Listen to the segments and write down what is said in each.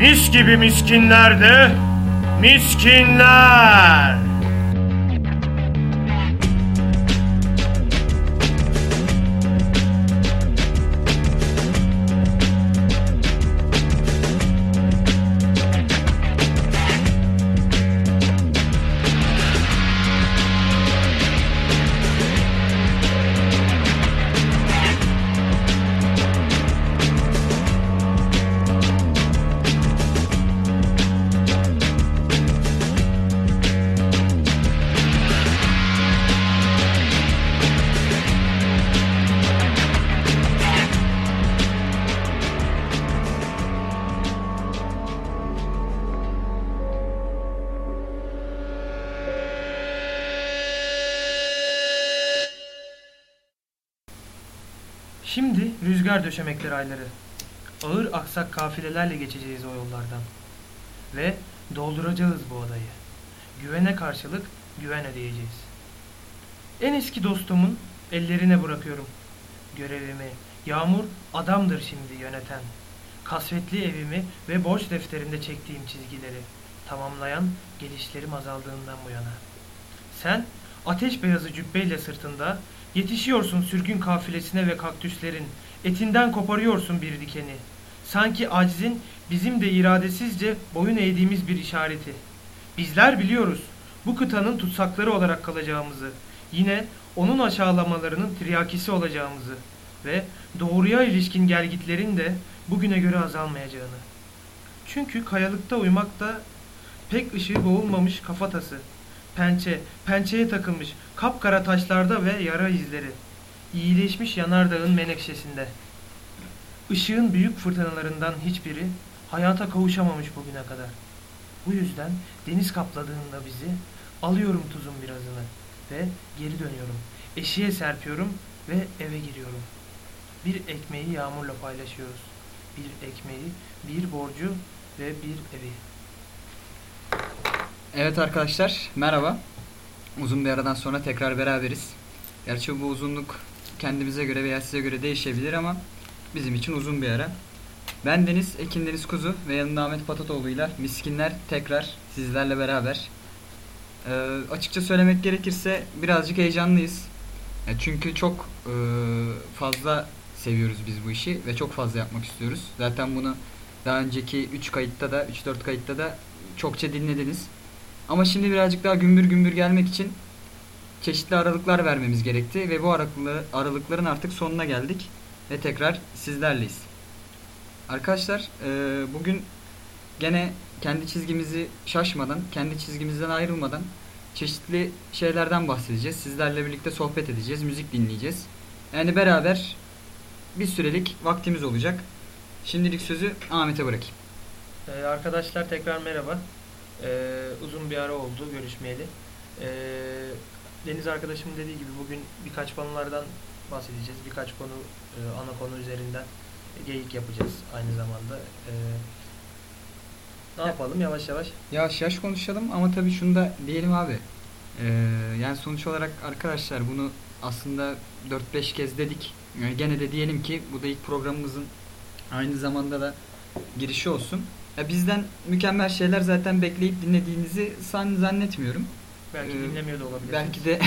Mis gibi miskinler de miskinler. Rüzgar döşemekler ayları. Ağır aksak kafilelerle geçeceğiz o yollardan. Ve dolduracağız bu odayı. Güvene karşılık güven ödeyeceğiz. En eski dostumun ellerine bırakıyorum. Görevimi, Yağmur adamdır şimdi yöneten. Kasvetli evimi ve borç defterinde çektiğim çizgileri tamamlayan gelişlerim azaldığından bu yana. Sen ateş beyazı cübbeyle sırtında yetişiyorsun sürgün kafilesine ve kaktüslerin etinden koparıyorsun bir dikeni. Sanki aczin bizim de iradesizce boyun eğdiğimiz bir işareti. Bizler biliyoruz bu kıtanın tutsakları olarak kalacağımızı, yine onun aşağılamalarının tiryakisi olacağımızı ve doğruya ilişkin gelgitlerin de bugüne göre azalmayacağını. Çünkü kayalıkta uyumak da pek ışığı boğulmamış kafatası, pençe, pençeye takılmış kapkara taşlarda ve yara izleri, iyileşmiş yanardağın menekşesinde. Işığın büyük fırtınalarından hiçbiri hayata kavuşamamış bugüne kadar. Bu yüzden deniz kapladığında bizi alıyorum tuzun birazını ve geri dönüyorum. Eşiğe serpiyorum ve eve giriyorum. Bir ekmeği yağmurla paylaşıyoruz. Bir ekmeği, bir borcu ve bir evi. Evet arkadaşlar merhaba. Uzun bir aradan sonra tekrar beraberiz. Gerçi bu uzunluk kendimize göre veya size göre değişebilir ama bizim için uzun bir ara. Ben Deniz, Ekin Deniz Kuzu ve yanımda Ahmet Patatoğlu'yla Miskinler tekrar sizlerle beraber. Ee, açıkça söylemek gerekirse birazcık heyecanlıyız. Ya çünkü çok e, fazla seviyoruz biz bu işi ve çok fazla yapmak istiyoruz. Zaten bunu daha önceki 3 kayıtta da 3-4 kayıtta da çokça dinlediniz. Ama şimdi birazcık daha gümbür gümbür gelmek için çeşitli aralıklar vermemiz gerekti ve bu aralıkları, aralıkların artık sonuna geldik ve tekrar sizlerleyiz. Arkadaşlar e, bugün gene kendi çizgimizi şaşmadan, kendi çizgimizden ayrılmadan çeşitli şeylerden bahsedeceğiz. Sizlerle birlikte sohbet edeceğiz, müzik dinleyeceğiz. Yani beraber bir sürelik vaktimiz olacak. Şimdilik sözü Ahmet'e bırakayım. Ee, arkadaşlar tekrar merhaba. Ee, uzun bir ara oldu görüşmeyeli. Ee, Deniz arkadaşım dediği gibi bugün birkaç konulardan bahsedeceğiz. Birkaç konu, e, ana konu üzerinden geyik yapacağız aynı zamanda. Ee, ne yapalım yavaş yavaş? Yavaş yavaş konuşalım ama tabii şunu da diyelim abi. Ee, yani sonuç olarak arkadaşlar bunu aslında 4-5 kez dedik. Yani gene de diyelim ki bu da ilk programımızın aynı zamanda da girişi olsun. Ya bizden mükemmel şeyler zaten bekleyip dinlediğinizi san zannetmiyorum. Belki Ee, dinlemiyor da olabilir. Belki de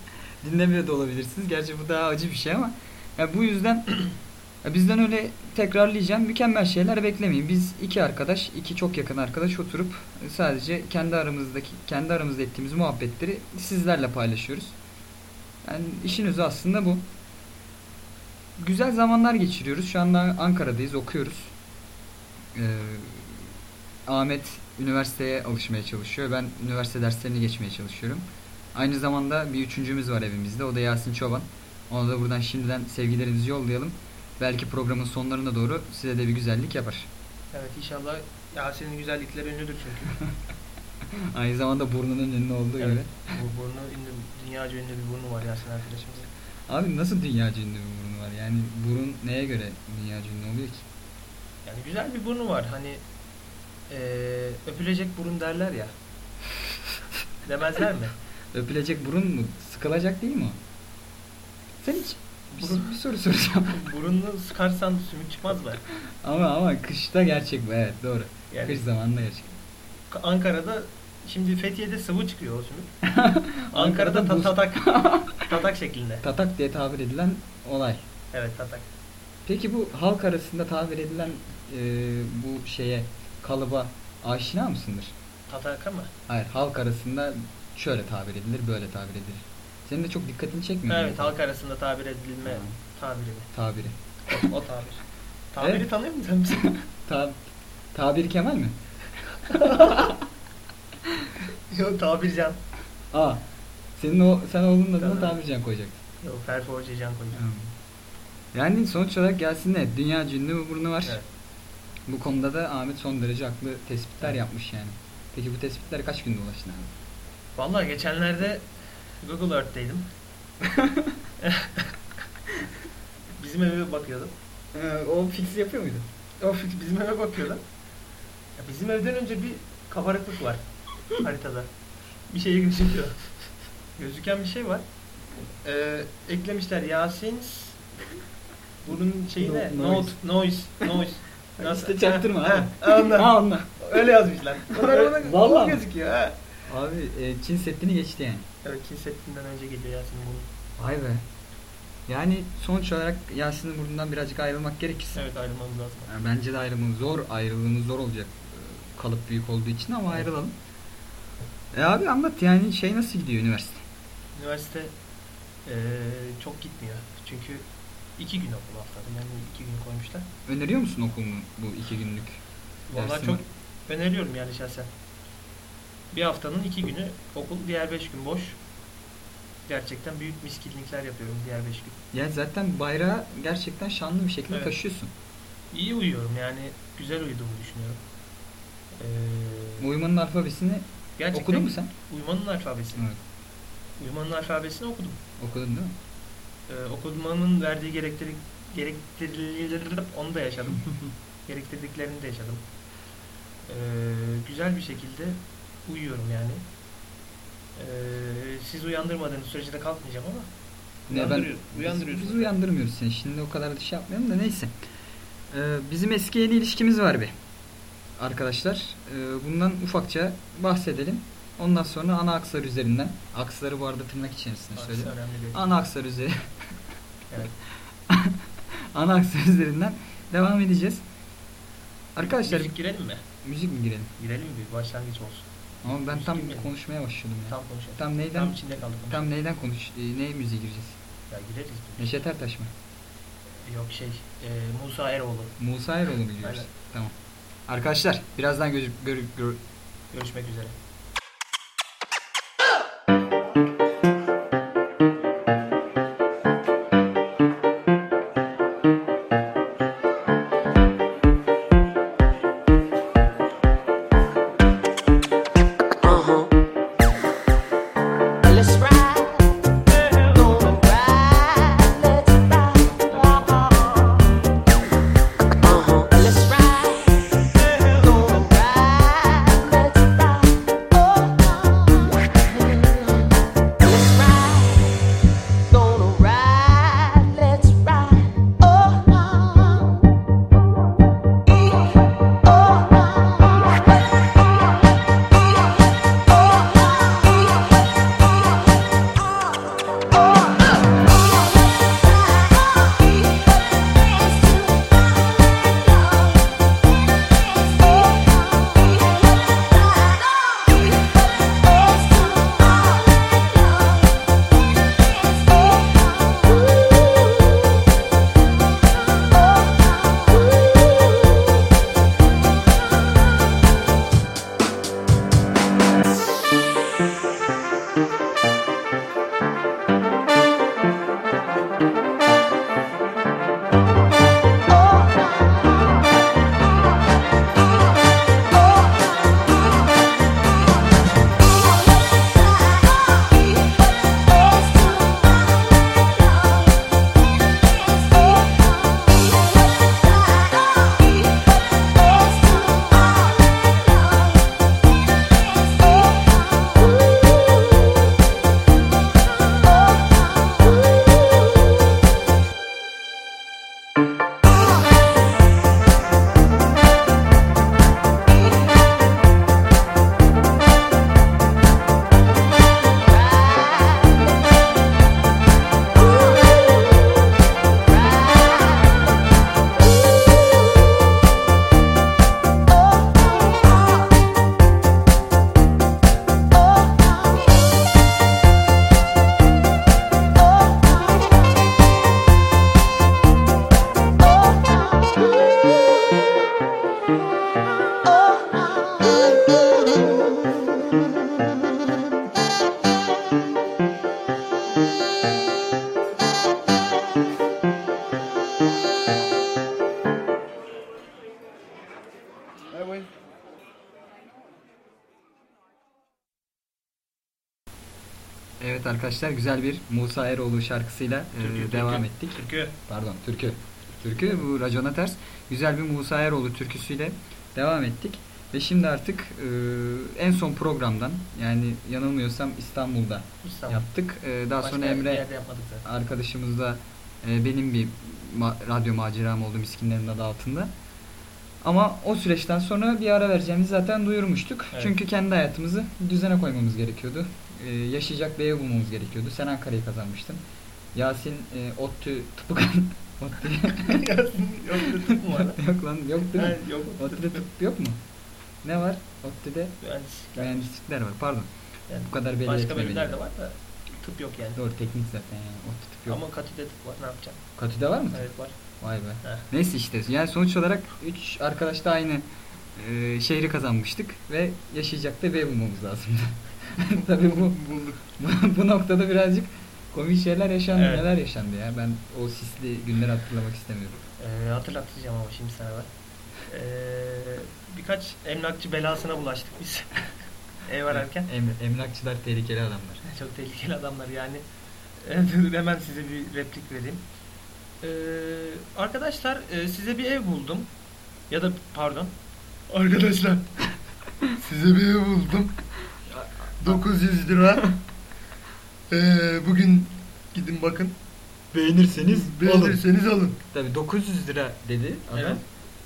dinlemiyor da olabilirsiniz. Gerçi bu daha acı bir şey ama ya bu yüzden bizden öyle tekrarlayacağım mükemmel şeyler beklemeyin. Biz iki arkadaş, iki çok yakın arkadaş oturup sadece kendi aramızdaki kendi aramızda ettiğimiz muhabbetleri sizlerle paylaşıyoruz. Yani işin özü aslında bu. Güzel zamanlar geçiriyoruz. Şu anda Ankara'dayız, okuyoruz. Ee, Ahmet üniversiteye alışmaya çalışıyor. Ben üniversite derslerini geçmeye çalışıyorum. Aynı zamanda bir üçüncümüz var evimizde. O da Yasin Çoban. Ona da buradan şimdiden sevgilerimizi yollayalım. Belki programın sonlarına doğru size de bir güzellik yapar. Evet inşallah Yasin'in güzellikleri ünlüdür çünkü. Aynı zamanda burnunun ünlü olduğu Evet. gibi. Bu burnu ünlü, dünyaca ünlü bir burnu var Yasin arkadaşımızın. Abi nasıl dünyaca ünlü bir burnu var? Yani burun neye göre dünyaca ünlü oluyor ki? Yani güzel bir burnu var. Hani eee, öpülecek burun derler ya. Demezler mi? Öpülecek burun mu? Sıkılacak değil mi o? Sen hiç bir, bir soru soracağım. Burununu sıkarsan sümük çıkmaz mı? ama ama kışta gerçek bu evet doğru. Yani Kış zamanında gerçek. Ankara'da şimdi Fethiye'de sıvı çıkıyor o sümük. Ankara'da ta- tatak tatak şeklinde. Tatak diye tabir edilen olay. Evet tatak. Peki bu halk arasında tabir edilen e, bu şeye kalıba aşina mısındır? Tataka mı? Hayır halk arasında şöyle tabir edilir böyle tabir edilir. Senin de çok dikkatini çekmiyor mu Evet bu halk arasında tabir edilme Ha. tabiri mi? tabiri? O, o tabir. Tabiri Evet. tanıyor musun sen? Ta tabir Kemal mi? Yok tabircan. Aa. Senin o sen oğlunun adına Tamam. tabircan koyacaksın. Yok Ferforce can koyacağım. Yani sonuç olarak gelsin ne? Dünya cünlü burnu var. Evet. Bu konuda da Ahmet son derece haklı tespitler Evet. yapmış yani. Peki bu tespitlere kaç günde ulaştın abi? Vallahi geçenlerde Google Earth'teydim. Bizim eve bakıyordum. o fix yapıyor muydu? O bizim eve bakıyordum. Ya bizim evden önce bir kabarıklık var haritada. Bir şey gözüküyor. Gözüken bir şey var. Ee, eklemişler Yasin bunun şeyi ne? No- Note, noise, noise. İşte çaktırma Ha, abi. ha, onlar. Öyle yazmışlar. Onlar Vallahi gözüküyor ha. Abi e, Çin Seddi'ni geçti yani. Evet Çin Seddi'nden önce geliyor Yasin bunun. Vay be. Yani sonuç olarak Yasin'in burnundan birazcık ayrılmak gerekirse. Evet ayrılmamız lazım. Yani bence de ayrılmamız zor, ayrılığımız zor olacak. e, Kalıp büyük olduğu için ama ayrılalım. E abi anlat yani şey nasıl gidiyor üniversite? Üniversite eee, çok gitmiyor. Çünkü iki gün okul haftada. Yani iki gün koymuşlar. Öneriyor musun okulunu bu iki günlük? Vallahi Dersin çok öneriyorum yani şahsen. Bir haftanın iki günü okul, diğer beş gün boş. Gerçekten büyük miskinlikler yapıyorum diğer beş gün. Ya zaten bayrağı gerçekten şanlı bir şekilde Evet. taşıyorsun. İyi uyuyorum yani güzel uyuduğumu düşünüyorum. Eee, Uyumanın alfabesini gerçekten okudun mu sen? Uyumanın alfabesini. Evet. Uyumanın alfabesini okudum. Okudun değil mi? Okumanın verdiği gerektirik gerektirir onu da yaşadım. Gerektirdiklerini de yaşadım. Ee, güzel bir şekilde uyuyorum yani. Ee, siz uyandırmadığınız sürece de kalkmayacağım ama Ne ben uyandırıyor, biz, biz uyandırmıyoruz seni. Şimdi o kadar da şey yapmayalım da neyse. Ee, bizim eski yeni ilişkimiz var bir. Arkadaşlar, ee, bundan ufakça bahsedelim. Ondan sonra ana akslar üzerinden, aksları bu arada tırnak içerisinde söylüyorum. değil. Ana akslar üzeri, Evet. ana akslar üzerinden devam edeceğiz. Arkadaşlar Müzik girelim mi? müzik mi girelim? Girelim? Bir başlangıç olsun. Ama ben Müzik tam girmeyelim. konuşmaya başladım ya. Tam konuşalım. Tam neyden? Tam içinde kaldık. Tam neyden konuş? e, ne müziğe gireceğiz? Ya gireriz. Neşet Ertaş mı? Yok şey, e, Musa Eroğlu. Musa Eroğlu mu gidiyoruz? Aynen. Tamam. Arkadaşlar birazdan gör, gör, gör- Görüşmek üzere. Arkadaşlar güzel bir Musa Eroğlu şarkısıyla e, Türkü, devam türkü, ettik. Türkü. Pardon türkü. Türkü bu racona ters. Güzel bir Musa Eroğlu türküsüyle devam ettik. Ve şimdi artık e, en son programdan yani yanılmıyorsam İstanbul'da İstanbul. yaptık. E, daha Başka sonra Emre arkadaşımızla e, benim bir ma- radyo maceram oldu miskinlerin adı altında. Ama o süreçten sonra bir ara vereceğimizi zaten duyurmuştuk. Evet. Çünkü kendi hayatımızı düzene koymamız gerekiyordu. E, yaşayacak bir ev bulmamız gerekiyordu. Sen Ankara'yı kazanmıştın. Yasin e, ODTÜ tıpıkan ODTÜ Yok tıp mı var? yok lan yok değil mi? Ha, Yok. ODTÜ'de tıp yok mu? Ne var? ODTÜ'de Mühendislik. mühendislikler var. Pardon. Yani Bu kadar belli Başka bölümler de var da tıp yok yani. Doğru teknik zaten yani. ODTÜ tıp yok. Ama katüde tıp var ne yapacağım? Katü'de var mı? Evet var. Vay be. Heh. Neyse işte yani sonuç olarak 3 arkadaş da aynı e, şehri kazanmıştık ve yaşayacak da bir bulmamız lazımdı. Tabii bu, bu bu noktada birazcık komik şeyler yaşandı. Evet. Neler yaşandı ya? Ben o sisli günleri hatırlamak istemiyorum. Ee, hatırlatacağım ama şimdi sana ben. Ee, birkaç emlakçı belasına bulaştık biz. Ev ararken. Em- emlakçılar tehlikeli adamlar. Çok tehlikeli adamlar yani. Dur, Hemen size bir replik vereyim. Ee, arkadaşlar e, size bir ev buldum. Ya da pardon. Arkadaşlar size bir ev buldum. 900 lira. Ee, bugün gidin bakın. Beğenirseniz Beğenirseniz alın. Tabii 900 lira dedi adam. Evet.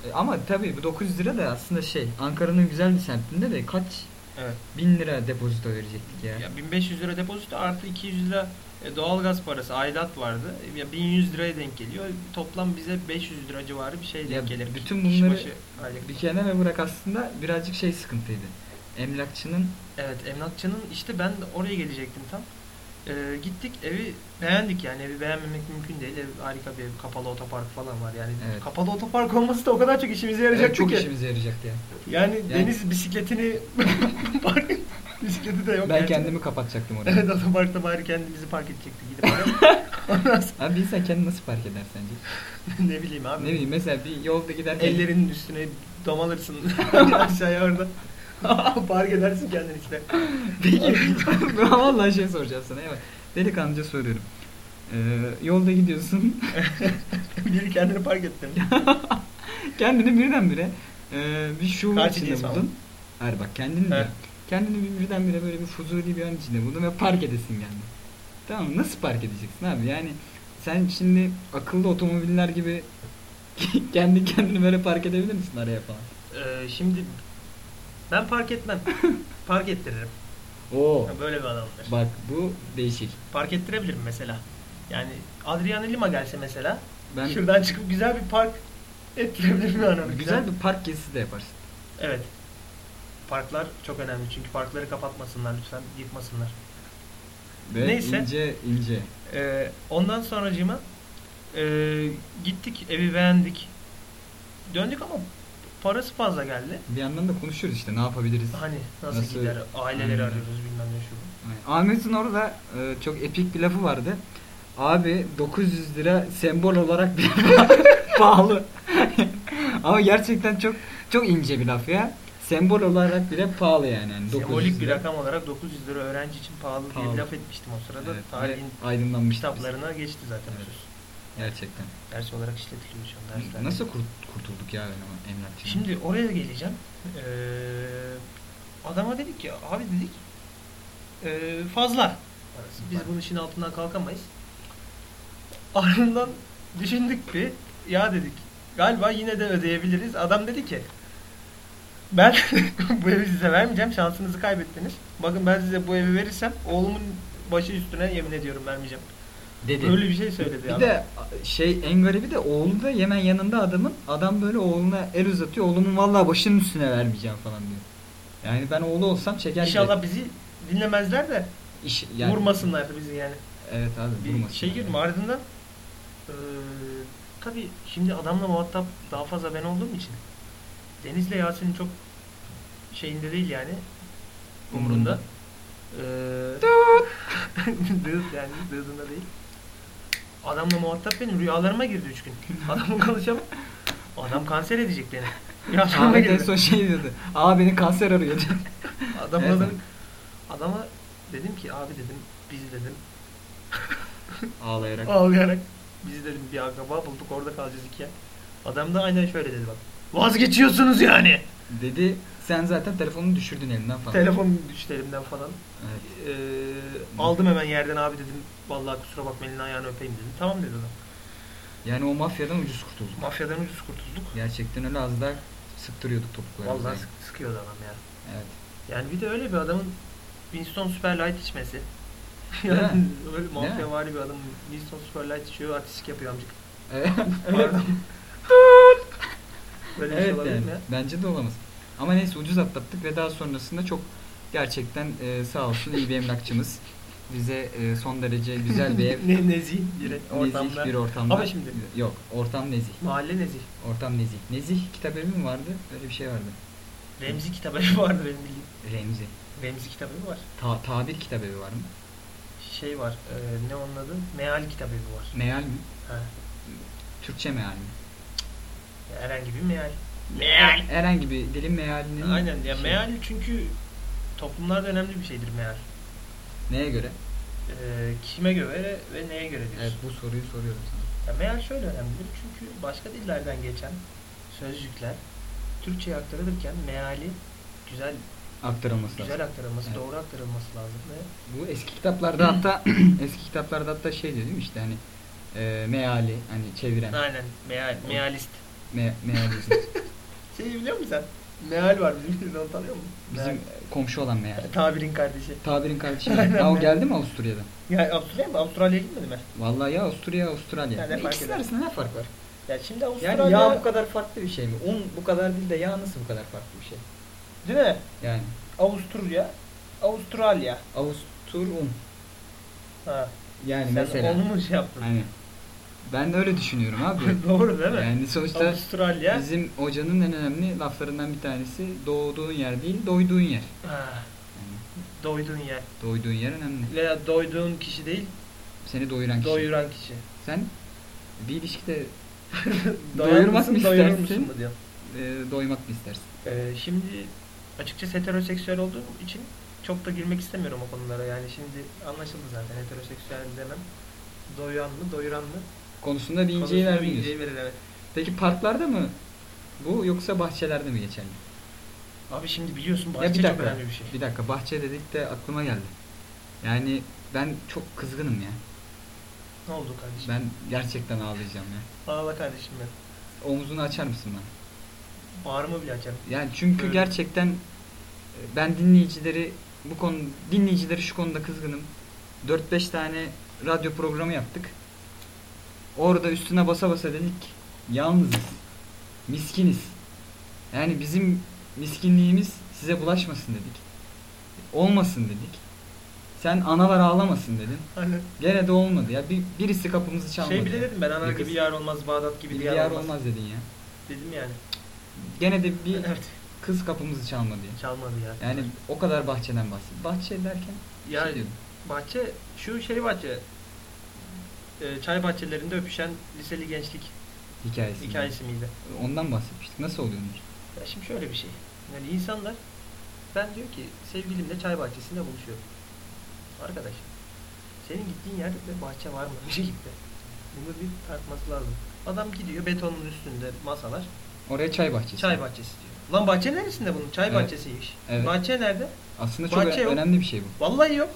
E, Ama tabii bu 900 lira da aslında şey Ankara'nın güzel bir semtinde de kaç Evet. bin lira depozito verecektik ya. Ya 1500 lira depozito artı 200 lira e, doğalgaz parası aidat vardı. Ya 1100 liraya denk geliyor. Toplam bize 500 lira civarı bir şey denk Ya gelir. bütün Kişi bunları başı aylık. Bir kenara bırak aslında birazcık şey sıkıntıydı. Emlakçının Evet emlakçının işte ben de oraya gelecektim tam. Ee, gittik evi beğendik yani evi beğenmemek mümkün değil. Ev harika bir ev. Kapalı otopark falan var yani. Evet. Kapalı otopark olması da o kadar çok işimize yarayacak Evet, çok ki. işimize yarayacaktı ya. Yani, Yani- deniz bisikletini park bisikleti de yok. ben gerçi. kendimi kapatacaktım oraya. Evet otoparkta bari kendimizi park edecektik gidip oraya. Abi bir insan kendini nasıl park eder sence? ne bileyim abi. Ne bileyim mesela bir yolda giderken Ellerinin üstüne domalırsın aşağıya orada. park edersin kendin işte. Peki vallahi şey soracağım sana. Evet. Delikanlıca soruyorum. Ee, yolda gidiyorsun. Biri kendini park ettin. kendini birdenbire e, bir şuur Kaç içinde buldun. Hayır bak kendini de. Kendini bir birdenbire böyle bir fuzuli bir an içinde buldun ve park edesin geldi. Tamam mı? Nasıl park edeceksin abi? Yani sen şimdi akıllı otomobiller gibi kendi kendini böyle park edebilir misin araya falan? Ee, şimdi ben park etmem. park ettiririm. Oo. Böyle bir adamdır. Bak bu değişik. Park ettirebilirim mesela. Yani Adriano Lima gelse mesela Ben şuradan çıkıp güzel bir park ettirebilirim yani. ona. güzel bir park gezisi de yaparsın. Evet. Parklar çok önemli çünkü parkları kapatmasınlar lütfen yıkmasınlar. Ve Neyse. ince ince. Ee, ondan sonracığıma e, gittik evi beğendik. Döndük ama parası fazla geldi. Bir yandan da konuşuyoruz işte ne yapabiliriz. Hani nasıl, Nasıl- gider aileleri Aynen. arıyoruz bilmem ne şu. Ahmet'in orada e, çok epik bir lafı vardı. Abi 900 lira sembol olarak bir pahalı. Ama gerçekten çok çok ince bir laf ya. Sembol olarak bile pahalı yani. yani 900 Sembolik bir rakam olarak 900 lira öğrenci için pahalı, diye Pahalı. bir laf etmiştim o sırada. Evet, Tarihin aydınlanmış kitaplarına geçti zaten Evet. Gerçekten. Ders olarak işletiliyor şu an derslerde. Nasıl kurt- kurtulduk ya ben ama emlakçının? Şimdi oraya geleceğim. Ee, adama dedik ki abi dedik ee, fazla. parası. Biz Var. bunun işin altından kalkamayız. Ardından düşündük bir ya dedik galiba yine de ödeyebiliriz. Adam dedi ki ben bu evi size vermeyeceğim şansınızı kaybettiniz. Bakın ben size bu evi verirsem oğlumun başı üstüne yemin ediyorum vermeyeceğim. Dedi. Öyle bir şey söyledi Bir adam. de şey en garibi de oğlu da hemen yanında adamın adam böyle oğluna el uzatıyor. Oğlumun vallahi başının üstüne vermeyeceğim falan diyor. Yani ben oğlu olsam çeker İnşallah bizi dinlemezler de iş, yani, vurmasınlar bizi yani. Evet abi bir vurmasın. şey girdim ardından eee tabi şimdi adamla muhatap daha fazla ben olduğum için Deniz'le Yasin'in çok şeyinde değil yani umurunda. Eee Dıt yani dıdında değil. Adamla muhatap benim rüyalarıma girdi üç gün. Adamla konuşamam. Adam kanser edecek beni. Rüyalarıma Ahmet en girdi. son şey diyordu. Aa beni kanser arıyor diyor. Adamla Evet. da- adama dedim ki abi dedim Biz dedim Ağlayarak. ağlayarak. Biz dedim bir akraba bulduk orada kalacağız iki ay. Adam da aynen şöyle dedi bak. Vazgeçiyorsunuz yani. Dedi sen zaten telefonunu düşürdün elinden falan. Telefon düştü elimden falan. Evet. Ee, aldım hemen yerden abi dedim. Vallahi kusura bakma elini ayağını öpeyim dedim. Tamam dedi adam. Yani o mafyadan ucuz kurtulduk. Mafyadan ucuz kurtulduk. Gerçekten öyle az daha sıktırıyorduk topuklarımızı. Vallahi sık- sıkıyordu adam ya. Evet. Yani bir de öyle bir adamın Winston Super Light içmesi. Yani öyle mafya var bir adam Winston Super Light içiyor artistik yapıyor amcık. Evet. Pardon. Böyle bir şey evet olabilir yani. mi? Bence de olamaz. Ama neyse ucuz atlattık ve daha sonrasında çok gerçekten e, sağ olsun iyi bir emlakçımız bize e, son derece güzel bir ev ne, nezih bir ortamda. nezih bir ortamda. Ama şimdi Yok ortam nezih. mahalle nezih. Ortam nezih. Nezih kitap evi mi vardı? Öyle bir şey vardı. Remzi kitabevi vardı benim bildiğim. Remzi. Remzi kitabevi var. Ta tabir kitap evi var mı? Şey var. e, ne onun adı? Meal kitabevi var. Meal mi? Ha. Türkçe meal mi? Herhangi bir meal. Meal. Herhangi bir dilin mealinin Aynen ya şey- meal çünkü toplumlarda önemli bir şeydir meal. Neye göre? Ee, kime göre ve neye göre diyorsun? Evet bu soruyu soruyorum sana. Ya meal şöyle önemlidir çünkü başka dillerden geçen sözcükler Türkçe'ye aktarılırken meali güzel Aktarılması lazım. güzel aktarılması, Evet. doğru aktarılması lazım ve Bu eski kitaplarda hatta eski kitaplarda hatta şey diyor değil mi işte hani e, meali hani çeviren aynen meal, mealist. me, mealizm. Şeyi biliyor musun sen? Meal var bizim bizde onu tanıyor musun? Bizim Meal. komşu olan meal. Tabirin kardeşi. Tabirin kardeşi. Ha o geldi mi Avusturya'dan? Ya Avustralya mı? Avustralya'ya gitmedi mi? Vallahi ya Avusturya Avustralya. Ya ne fark İkisinin eder? arasında ne fark var? Ya şimdi Avustralya... Yani yağ bu kadar farklı bir şey mi? Un bu kadar değil de yağ nasıl bu kadar farklı bir şey? Değil mi? Yani Avusturya, Avustralya. Avustur un. Ha. Yani Sen mesela. onu mu şey yaptın? Hani ben de öyle düşünüyorum abi. Doğru değil mi? yani sonuçta Avustralya. bizim hocanın en önemli laflarından bir tanesi doğduğun yer değil, doyduğun yer. Ha, doyduğun yer. doyduğun yer önemli. Veya doyduğun kişi değil, Seni doyuran kişi. doyuran kişi. Sen bir ilişkide Doyurmak mı istersin? diyorsun? e, doymak mı istersin? Ee, şimdi açıkçası heteroseksüel olduğum için çok da girmek istemiyorum o konulara. Yani şimdi anlaşıldı zaten heteroseksüel demem. Doyan mı, doyuran mı? Konusunda bir inceyi bir inceyi verir evet. Peki parklarda mı bu yoksa bahçelerde mi geçerli? Abi şimdi biliyorsun ya bahçe bir çok dakika. önemli bir şey. Bir dakika bahçe dedik de aklıma geldi. Yani ben çok kızgınım ya. Ne oldu kardeşim? Ben gerçekten ağlayacağım ya. Ağla kardeşim ben. Omuzunu açar mısın bana? Bağrımı bile açarım. Yani çünkü Böyle. gerçekten e, ben dinleyicileri bu konu dinleyicileri şu konuda kızgınım. 4-5 tane radyo programı yaptık. Orada üstüne basa basa dedik yalnızız. Miskiniz. Yani bizim miskinliğimiz size bulaşmasın dedik. Olmasın dedik. Sen analar ağlamasın dedin. Hani Gene de olmadı ya. Bir, birisi kapımızı çalmadı. şey bile ya. dedim ben ana gibi yar olmaz, Bağdat gibi bir diyar olmaz. olmaz dedin ya. Dedim yani. Gene de bir Evet. kız kapımızı çalmadı ya. Çalmadı ya. Yani o kadar bahçeden bahset. Bahçe derken Ya şey diyordum. bahçe şu şey bahçe e, çay bahçelerinde öpüşen liseli gençlik hikayesi. hikayesi miydi? Ondan bahsetmiştik. Nasıl oluyormuş? Ya şimdi şöyle bir şey. Yani insanlar ben diyor ki sevgilimle çay bahçesinde buluşuyorum. Arkadaş senin gittiğin yerde bahçe var mı? Bir şey gitti. Bunu bir tartması lazım. Adam gidiyor betonun üstünde masalar. Oraya çay bahçesi. Çay bahçesi diyor. Lan bahçe neresinde bunun? Çay Evet. bahçesiymiş. Evet. Bahçe nerede? Aslında çok Bahçe önemli bir şey bu. Vallahi yok.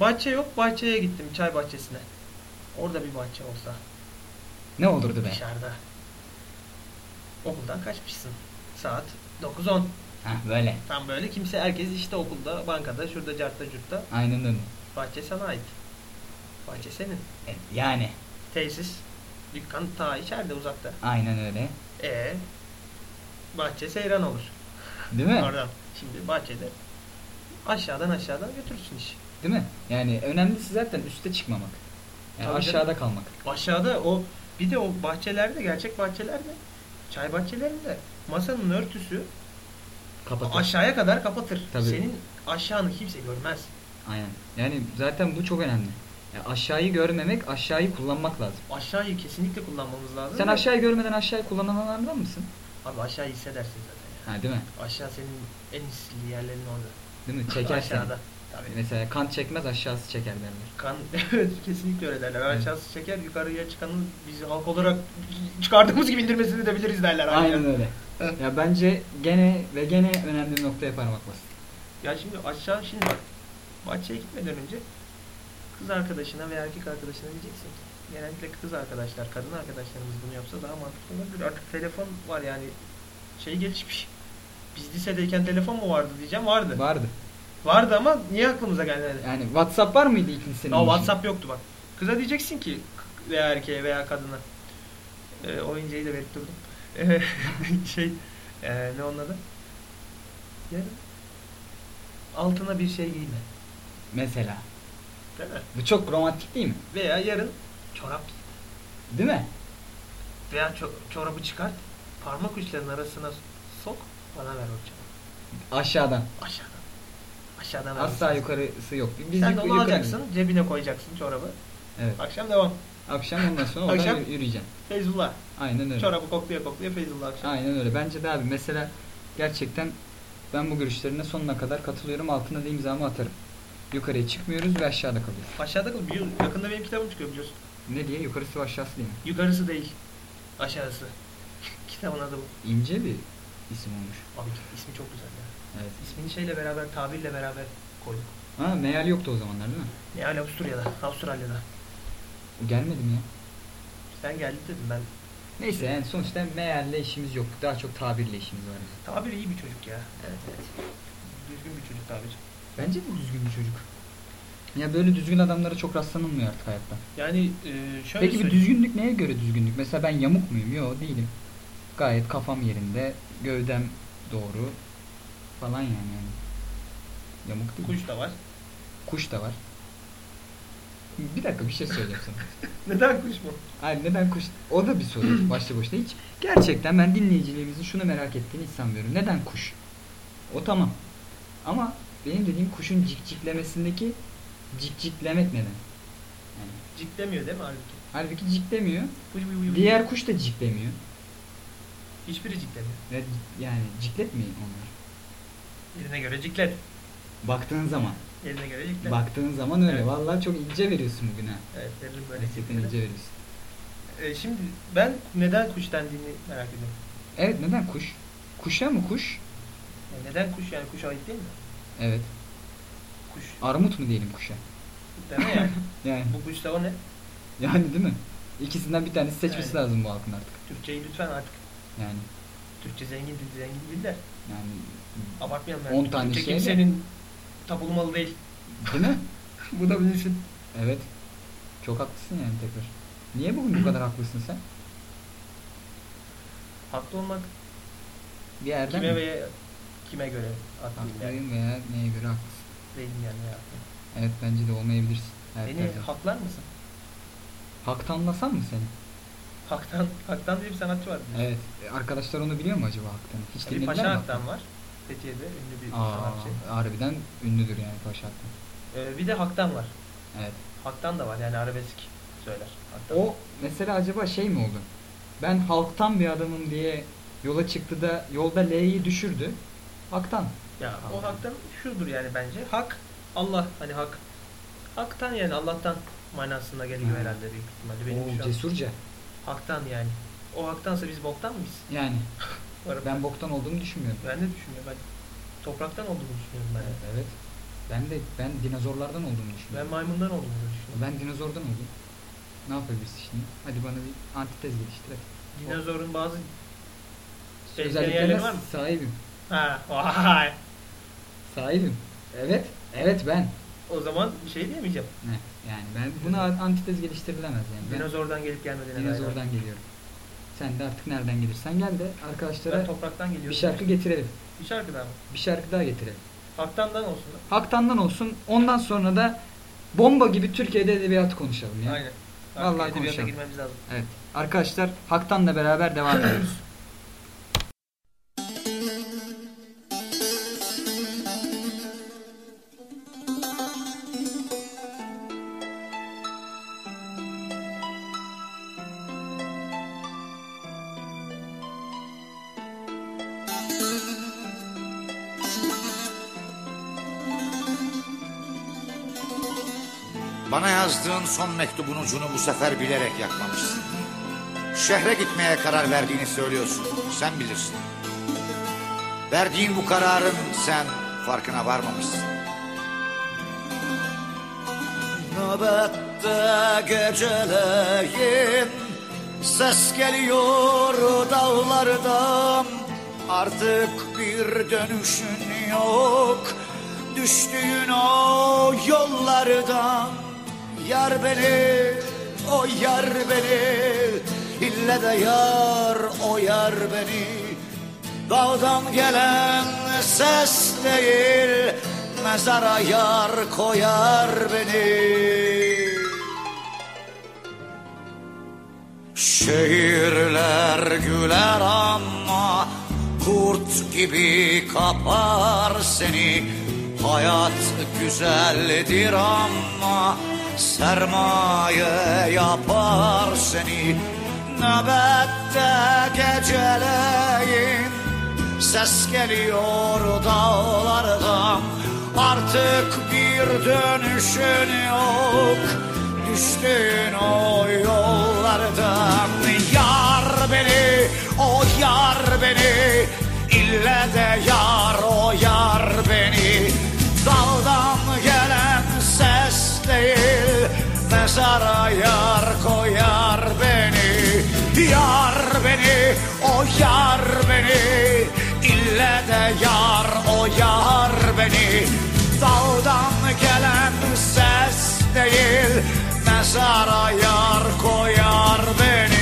Bahçe yok. Bahçeye gittim çay bahçesine. Orada bir bahçe olsa. Ne olurdu be? Dışarıda. Okuldan kaçmışsın. Saat 9-10. Ha böyle. Tam böyle kimse herkes işte okulda, bankada, şurada, cartta, curtta. Aynen öyle. Bahçe sana ait. Bahçe senin. E, yani. Tesis, dükkan ta içeride uzakta. Aynen öyle. E bahçe seyran olur. Değil mi? Oradan. Şimdi bahçede aşağıdan aşağıdan götürürsün işi. Değil mi? Yani önemlisi zaten üste çıkmamak. Yani Tabii aşağıda kalmak. Aşağıda o bir de o bahçelerde gerçek bahçelerde çay bahçelerinde masanın örtüsü Kapatır. aşağıya kadar kapatır. Tabii. Senin aşağını kimse görmez. Aynen. Yani zaten bu çok önemli. Ya aşağıyı görmemek, aşağıyı kullanmak lazım. Aşağıyı kesinlikle kullanmamız lazım. Sen aşağıyı görmeden aşağıyı kullananlardan mısın? Abi aşağıyı hissedersin zaten ya. Ha değil mi? Aşağı senin en hisli yerlerin orada. Değil mi? Çeker seni. Aşağıda. Tabii. Mesela kan çekmez aşağısı çeker derler. Kan evet kesinlikle öyle derler. Evet. Aşağısı çeker yukarıya çıkanın biz halk olarak çıkardığımız gibi indirmesini de biliriz derler. Aynen öyle. Evet. ya bence gene ve gene önemli bir noktaya parmak bastın. Ya şimdi aşağı şimdi bak. Bahçeye gitmeden önce kız arkadaşına veya erkek arkadaşına diyeceksin ki genellikle kız arkadaşlar, kadın arkadaşlarımız bunu yapsa daha mantıklı olabilir. Artık telefon var yani şey gelişmiş. Biz lisedeyken telefon mu vardı diyeceğim. Vardı. Vardı. Vardı ama niye aklımıza gelmedi? Yani WhatsApp var mıydı ilk lisenin? İçin? WhatsApp yoktu bak. Kıza diyeceksin ki veya erkeğe veya kadına. Ee, oyuncayı da verip durdum. Ee, şey ee, ne onun adı? Altına bir şey giyme. Mesela. Değil mi? Bu çok romantik değil mi? Veya yarın çorap giy. Değil mi? Veya ço- çorabı çıkart. Parmak uçlarının arasına sok. Bana ver o çorabı. Aşağıdan. Aşağıdan. Aşağıdan Asla yukarısı yok. Biz Sen de onu alacaksın. Cebine koyacaksın çorabı. Evet. Akşam devam. Akşam ondan sonra oradan Akşam- yürü- yürüyeceksin. Feyzullah. Aynen öyle. Çorabı kokluya kokluya Feyzullah akşam. Aynen öyle. Bence de abi mesela gerçekten ben bu görüşlerine sonuna kadar katılıyorum. Altına da imzamı atarım. Yukarıya çıkmıyoruz ve aşağıda kalıyoruz. Aşağıda kal. Yakında benim kitabım çıkıyor biliyorsun. Ne diye? Yukarısı ve aşağısı değil mi? Yukarısı değil. Aşağısı. Kitabın adı bu. İnce bir isim olmuş. Abi ismi çok güzel. Evet. İsmini şeyle beraber, tabirle beraber koyduk. Ha meal yoktu o zamanlar değil mi? Yani Avusturya'da, Avustralya'da. O gelmedi mi ya? Sen geldin dedim ben. Neyse yani sonuçta mealle işimiz yok. Daha çok tabirle işimiz var. bizim. Tabir iyi bir çocuk ya. Evet evet. Düzgün bir çocuk tabir. Bence de düzgün bir çocuk. Ya böyle düzgün adamlara çok rastlanılmıyor artık hayatta. Yani e, şöyle Peki bir söyleyeyim. düzgünlük neye göre düzgünlük? Mesela ben yamuk muyum? Yok değilim. Gayet kafam yerinde, gövdem doğru falan yani. yani. Yamuk değil. Kuş. Kuş da var. Kuş da var. Bir dakika bir şey söyleyeceğim sana. Neden kuş mu? Hayır neden kuş? O da bir soru başlı başına hiç. Gerçekten ben dinleyicilerimizin şunu merak ettiğini hiç sanmıyorum. Neden kuş? O tamam. Ama benim dediğim kuşun cikciklemesindeki cikciklemek neden? Yani Ciklemiyor değil mi halbuki? halbuki ciklemiyor. Uy, uy, uy. Diğer kuş da ciklemiyor. Hiçbiri ciklemiyor. Ve yani cikletmiyor onlar. Yerine göre ciklet. Baktığın zaman. Yerine göre ciklet. Baktığın zaman öyle. Evet. Vallahi çok ince veriyorsun bugün ha. Evet veririm böyle Gerçekten ince veriyorsun. E, şimdi ben neden kuş dendiğini merak ediyorum. Evet neden kuş? Kuşa mı kuş? Yani neden kuş yani kuş ait değil mi? Evet. Kuş. Armut mu diyelim kuşa? Deme yani. Yani Bu kuş da o ne? yani değil mi? İkisinden bir tanesi seçmesi Evet. lazım bu halkın artık. Türkçeyi lütfen artık. Yani Türkçe zengin dil, zengin diller. yani Abartmayalım 10 yani. tane Türkçe şey kimsenin tapulu malı değil. değil mi? Bu da bilinsin. Evet. Çok haklısın yani tekrar. Niye bugün bu kadar haklısın sen? Haklı olmak Bir yerden kime mi? veya kime göre haklıyım yani. Haklıyım veya neye göre haklısın? Değilim yani veya haklıyım. Evet bence de olmayabilirsin. Evet, Beni evet. haklar mısın? Haktanlasam mı seni? Haktan, Haktan diye bir sanatçı var. Evet. Arkadaşlar onu biliyor mu acaba Haktan'ı? Hiç Ali dinlediler Paşa mi Haktan var. Fethiye'de ünlü bir Aa, sanatçı. harbiden ünlüdür yani Paşa Haktan. Ee, bir de Haktan var. Evet. Haktan da var yani arabesk söyler. Haktan. O mesela acaba şey mi oldu? Ben halktan bir adamım diye yola çıktı da yolda L'yi düşürdü. Haktan. Ya o haktan şudur yani bence. Hak Allah hani hak. Haktan yani Allah'tan manasında geliyor Ha. herhalde büyük ihtimalle. Benim Oo, şu cesurca. haktan yani. O haktansa biz boktan mıyız? Yani Varım. ben boktan olduğunu düşünmüyorum. ben de düşünüyorum. Ben topraktan olduğunu düşünüyorum ben. Evet, evet. Ben de ben dinozorlardan olduğunu Ben düşünüyorum. maymundan olduğunu düşünüyorum. Ben dinozordan oldum. Ne yapabiliriz şimdi? Hadi bana bir antitez geliştir. Dinozorun bazı tehlikeli Özelliklerine var mı? sahibim. Ha, vay. Sahibim. Evet. Evet ben. O zaman bir şey diyemeyeceğim. Ne? Yani ben buna antitez geliştirilemez yani. Ben Dinozordan gelip gelmediğine dair. dinozordan geliyorum. Sen de artık nereden gelirsen gel de Ben arkadaşlara topraktan geliyorum. bir şarkı getirelim. Bir şarkı daha mı? Bir şarkı daha getirelim. Haktandan olsun. da. Haktan'dan olsun. Ondan sonra da bomba gibi Türkiye'de edebiyatı konuşalım ya. Aynen. Vallahi Artık edebiyata konuşalım. girmemiz lazım. Evet. Arkadaşlar Haktan'la beraber devam ediyoruz. Bana yazdığın son mektubun ucunu bu sefer bilerek yakmamışsın. Şehre gitmeye karar verdiğini söylüyorsun. Sen bilirsin. Verdiğin bu kararın sen farkına varmamışsın. Nöbette geceleyin Ses geliyor dağlardan Artık bir dönüşün yok Düştüğün o yollardan Yar beni, o yar beni. İlle de yar, o yar beni. Dağdan gelen ses değil Mezara yar koyar beni. Şehirler güler ama Kurt gibi kapar seni. Hayat güzeldir ama Sermaye yapar seni Nöbette geceleyin Ses geliyor dağlardan Artık bir dönüşün yok. Düştüğün o yollardan Yar beni, o yar beni. İlle de yar, o yar değil Mezara yar koyar beni. Yar beni, o yar beni. İlle de yar, o yar beni. Daldan gelen ses değil. Mezara yar koyar beni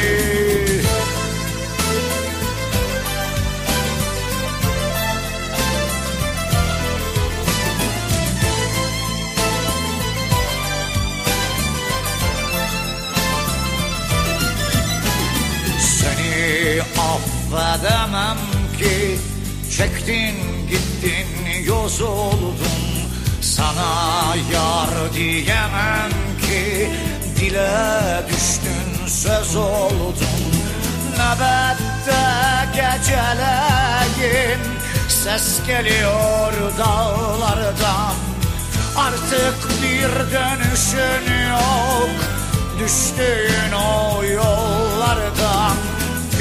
affedemem ki Çektin gittin yoz oldun Sana yar diyemem ki Dile düştün söz oldun Nöbette geceleyin Ses geliyor dağlardan. Artık bir dönüşün yok Düştüğün o yollardan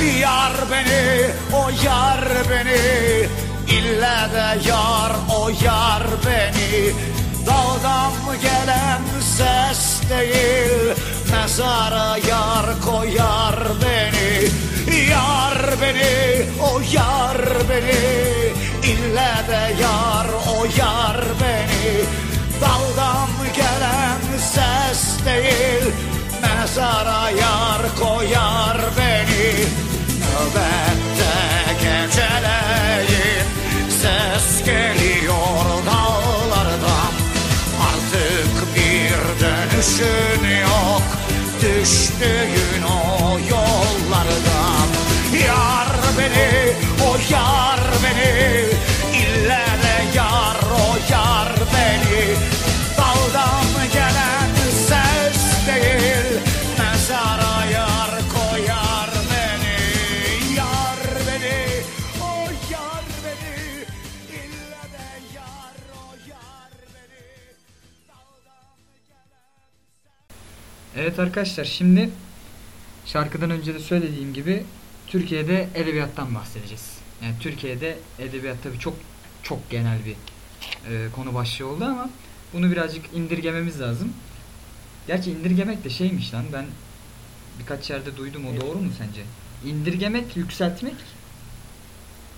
Yar beni, o yar beni. İlle de yar, o yar beni. Dağdan gelen ses değil Mezara yar koyar beni. Yar beni, o yar beni. İlle de yar, o yar beni. Daldan gelen ses değil Mezara yar koyar beni Nöbette geceleyin Ses geliyor dağlardan Artık bir dönüşün yok Düştüğün o yollardan. Yar beni, o yar beni İlle yar, o yar beni Evet arkadaşlar şimdi şarkıdan önce de söylediğim gibi Türkiye'de edebiyattan bahsedeceğiz. Yani Türkiye'de edebiyat tabii çok çok genel bir e, konu başlığı oldu ama bunu birazcık indirgememiz lazım. Gerçi indirgemek de şeymiş lan ben birkaç yerde duydum o doğru mu sence? İndirgemek, yükseltmek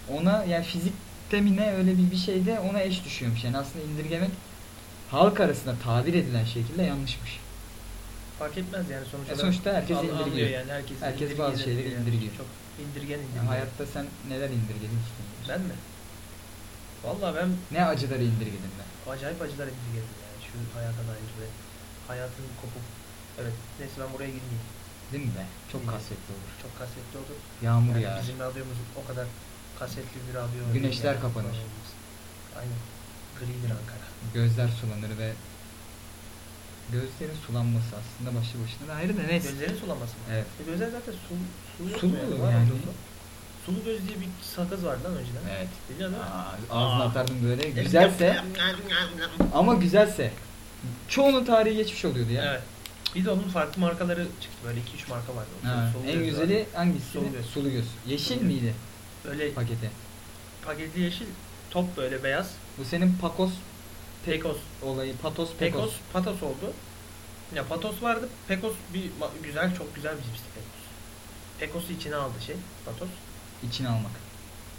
ona yani fizikte mi ne öyle bir, bir şeyde ona eş düşüyormuş. Yani aslında indirgemek halk arasında tabir edilen şekilde yanlışmış. Fark etmez yani sonuçta. Ya sonuçta herkes indirgiyor. yani herkes, Herkes bazı şeyleri yani. indirgiyor. Çok indirgen indirgen. Yani hayatta sen neler indirgedin ki? Ben mi? Vallahi ben Ne acıları indirgedin ben? acayip acılar indirgedim yani şu hayata dair ve hayatın kopup evet neyse ben buraya girmeyeyim. Değil mi be? Çok İyi. kasvetli olur. Çok kasvetli olur. Yağmur Yani yağar. Bizim radyomuz o kadar kasetli bir radyo. Güneşler değil kapanır. Aynen. Gridir Ankara. Gözler sulanır ve gözlerin sulanması aslında başlı başına da ayrı da neyse. Gözlerin sulaması mı? Evet. E gözler zaten su, Sulu mu yani? Yani. sulu? Sulu göz diye bir sakız vardı lan önceden. Evet. Biliyor musun? Aa, ağzına atardım böyle. Güzelse ama güzelse. Çoğunun tarihi geçmiş oluyordu ya. Evet. Bir de onun farklı markaları çıktı. Böyle 2-3 marka vardı. Ha, Sulu en güzeli var. hangisi? Sulu göz. Sulu göz. Yeşil Sulu göz. miydi Böyle paketi? paketli yeşil, top böyle beyaz. Bu senin Pakos Pekos. olayı. Patos Pekos, Pekos. Patos oldu. Ya Patos vardı. Pekos bir güzel, çok güzel bir cipsti Pekos. Pekos'u içine aldı şey, Patos. İçine almak.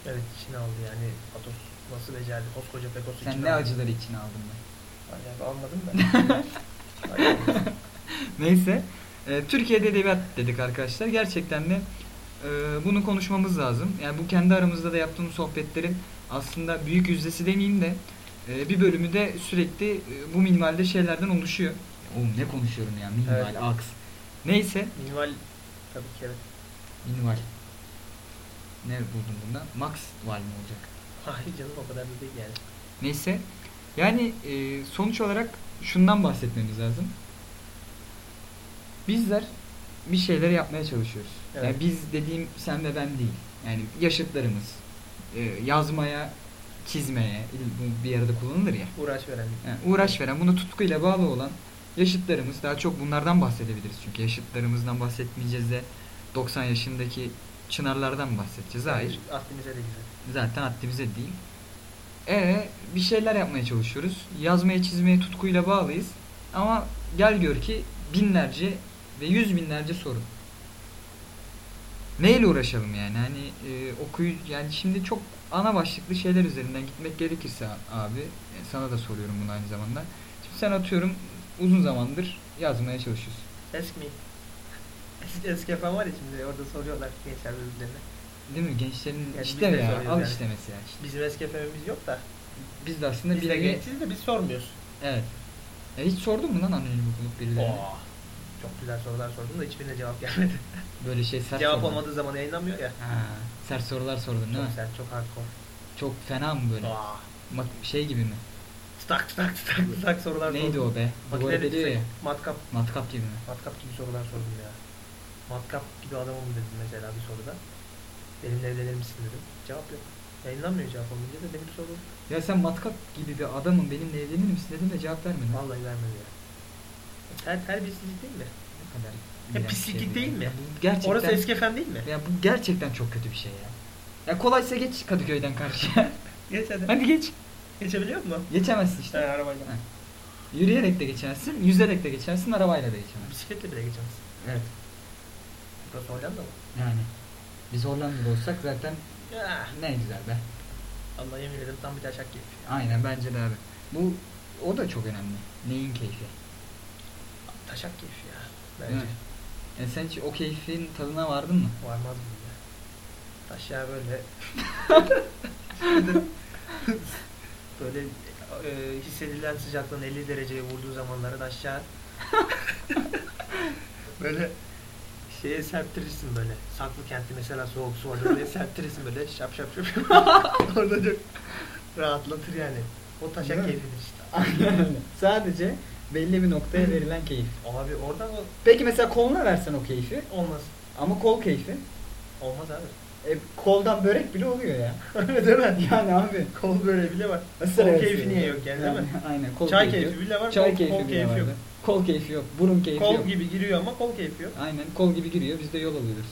Evet içine aldı yani Patos nasıl becerdi koskoca Pekos'u Sen içine ne aldı. acıları içine aldın be. Almadım da. Hayır. Neyse. e, Türkiye'de edebiyat dedik arkadaşlar. Gerçekten de e, bunu konuşmamız lazım. Yani bu kendi aramızda da yaptığımız sohbetlerin aslında büyük yüzdesi demeyeyim de e, bir bölümü de sürekli e, bu minvalde şeylerden oluşuyor. Oğlum ne konuşuyorum ya minval, Evet. aks. Neyse Minimal tabii ki evet. minval. Ne buldun bunda? Max val mi olacak? Hayır canım o kadar da değil yani. Neyse. Yani e, sonuç olarak şundan bahsetmemiz lazım. Bizler bir şeyler yapmaya çalışıyoruz. Evet. Yani biz dediğim sen ve ben değil. Yani yaşıtlarımız e, yazmaya, çizmeye bir arada kullanılır ya. Uğraş veren. Yani uğraş veren, buna tutkuyla bağlı olan yaşıtlarımız daha çok bunlardan bahsedebiliriz. Çünkü yaşıtlarımızdan bahsetmeyeceğiz de 90 yaşındaki çınarlardan bahsedeceğiz. Hayır. Aklımıza da güzel. Zaten haddimize değil. E bir şeyler yapmaya çalışıyoruz. Yazmaya çizmeye tutkuyla bağlıyız. Ama gel gör ki binlerce ve yüz binlerce soru. Neyle uğraşalım yani? Hani e, okuyu yani şimdi çok ana başlıklı şeyler üzerinden gitmek gerekirse abi e, sana da soruyorum bunu aynı zamanda. Şimdi sen atıyorum uzun zamandır yazmaya çalışıyorsun. Ask me. Eski, eski yapan var ya şimdi orada soruyorlar gençler birbirlerine. Değil mi? Gençlerin Yani işte ya al yani. işte mesela işte. Bizim eski FM'imiz yok da. Biz de aslında Biz de gençiz de biz sormuyoruz. Evet. E hiç sordun mu lan anonim bulup birilerine? Oo. Çok güzel sorular sordum da hiçbirine cevap gelmedi. Böyle şey sert cevap sorular. olmadığı zaman yayınlanmıyor ya. Ha, sert sorular sordun değil Çok mi? sert, çok hardcore. Çok fena mı böyle? Aa. Şey gibi mi? Tutak tutak tutak tutak sorular Neydi sordum. o be? Duvara Makinede deliyor ya. Matkap. Matkap gibi mi? Matkap gibi sorular sordum ya. Matkap gibi adamım dedim mesela bir soruda. Benimle evlenir misin dedim. Cevap yok. Yayınlanmıyor cevap olmayınca da benim sorum. Ya sen matkap gibi bir adamın benimle evlenir misin dedim de cevap vermedin. Vallahi vermedi ya. Ter, terbiyesizlik değil mi? Ne kadar Ya pisliklik şey değil mi? Ya Bu gerçekten, Orası eski efendim değil mi? ya bu gerçekten çok kötü bir şey ya. Ya kolaysa geç Kadıköy'den karşıya. Geç hadi. Hadi geç. Geçebiliyor musun? Geçemezsin İşte işte. arabayla. Ha. Yürüyerek de geçersin, yüzerek de geçersin, arabayla da geçemezsin. Bisikletle bile geçemez. Evet. Burası Hollanda mı? Yani. Biz Hollanda'da olsak zaten Ya. ne güzel be. Allah yemin ederim tam bir taşak keyfi. Aynen bence de abi. Bu o da çok önemli. Neyin keyfi? Taşak keyfi ya. Bence. E sen hiç o keyfin tadına vardın mı? Varmaz mı ya? Taşağı böyle böyle e, hissedilen sıcaklığın 50 dereceye vurduğu zamanları da aşağı böyle şeye serptirirsin böyle. Saklı kenti mesela soğuk su vardır diye serptirirsin böyle şap şap şap. Orada çok rahatlatır yani. O taşak keyfidir işte. Sadece belli bir noktaya verilen keyif. Abi oradan o Peki mesela koluna versen o keyfi olmaz. ama kol keyfi. Olmaz abi. E, koldan börek bile oluyor ya. Öyle değil mi? Yani abi. Kol böyle bile var. Nasıl Kol keyfi niye yok yani, değil mi? Aynen kol Çay keyfi, keyfi bile var. Çay kol, keyfi, kol keyfi vardı. yok. Kol keyfi yok. Burun keyfi Kol yok. gibi giriyor ama kol keyfi yok. Aynen kol gibi giriyor biz de yol alıyoruz.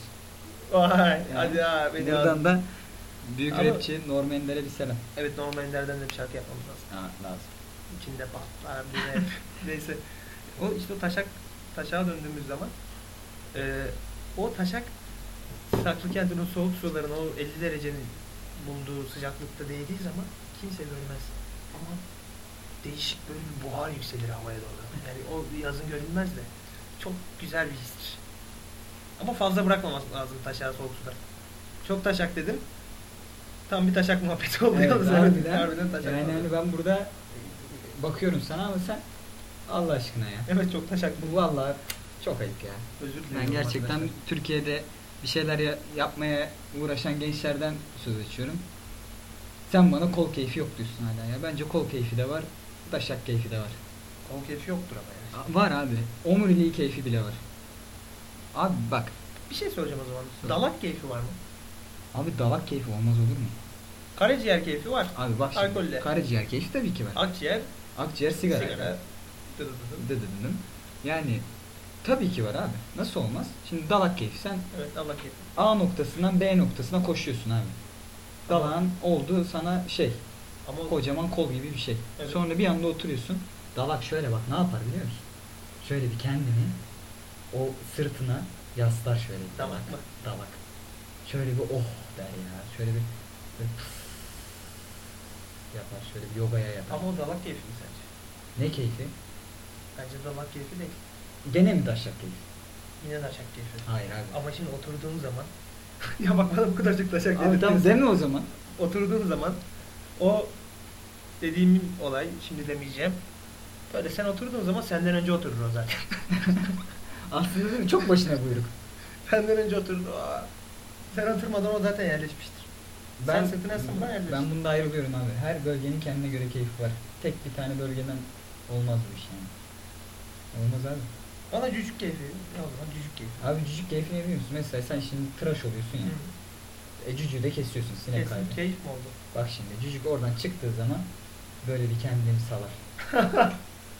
Vay hadi ha beni al. Buradan da büyük Ama- rapçi Norm Ender'e bir selam. Evet normal Ender'den de bir şarkı yapmamız lazım. Ha, lazım. İçinde patlar bir. Neyse. O işte o taşak taşağa döndüğümüz zaman eee o taşak saklı kentin o soğuk suların o 50 derecenin bulduğu sıcaklıkta değdiği zaman kimse görmez. Ama değişik böyle bir buhar yükselir havaya doğru. Yani o yazın görünmez de çok güzel bir histir. Ama fazla bırakmamak lazım taşağı soğuk suda. Çok taşak dedim. Tam bir taşak muhabbeti oldu Evet, yalnız. harbiden. Harbiden taşak Yani muhabbeti. hani ben burada bakıyorum sana ama sen Allah aşkına ya. Evet çok taşak. Bu vallahi çok ayıp ya. Özür dilerim. Ben gerçekten arkadaşlar. Türkiye'de bir şeyler ya- yapmaya uğraşan gençlerden söz açıyorum. Sen bana kol keyfi yok diyorsun hala ya. Bence kol keyfi de var, taşak keyfi de var. Kol keyfi yoktur ama ya. A- Var abi. Omuriliği keyfi bile var. Abi bak. Bir şey soracağım o zaman. Sor. Dalak keyfi var mı? Abi dalak keyfi olmaz olur mu? Karaciğer keyfi var. Abi bak şimdi. Alkolle. Karaciğer keyfi tabii ki var. Akciğer, Akciğer sigara. sigara. Dıdıdıdım. Yani tabii ki var abi. Nasıl olmaz? Şimdi dalak keyfi sen Evet Allah keyfi. A noktasından B noktasına koşuyorsun abi. Dalağın oldu sana şey Ama kocaman kol gibi bir şey. Evet. Sonra bir anda oturuyorsun. Dalak şöyle bak ne yapar biliyor musun? Şöyle bir kendini o sırtına yaslar şöyle. bir dalak. mı? Dalak. Şöyle bir oh der ya. Şöyle bir böyle pıs yapar. Şöyle bir yogaya yapar. ama o dalak keyfi mi sence? Ne keyfi? Bence dalak keyfi değil. Gene mi daşak keyfi? Yine taşak keyfi. Hayır abi. Ama şimdi oturduğun zaman ya bak bana bu kadar çok taşak Abi tamam deme o zaman. Oturduğun zaman o dediğim olay şimdi demeyeceğim. Böyle sen oturduğun zaman senden önce oturur o zaten. Aslında değil mi? Çok başına buyruk. senden önce oturur. Aa, Sen oturmadan o zaten yerleşmiştir. sen sırtına. Ben bunda ayrılıyorum abi. Her bölgenin kendine göre keyfi var. Tek bir tane bölgeden olmaz bu iş yani. Olmaz abi. Bana cücük keyfi. Ne o zaman cücük keyfi. Abi cücük keyfini biliyor musun? Mesela sen şimdi tıraş oluyorsun ya. E cücüğü de kesiyorsun sinek Kesin kaybı. keyif mi oldu? Bak şimdi cücük oradan çıktığı zaman böyle bir kendini salar.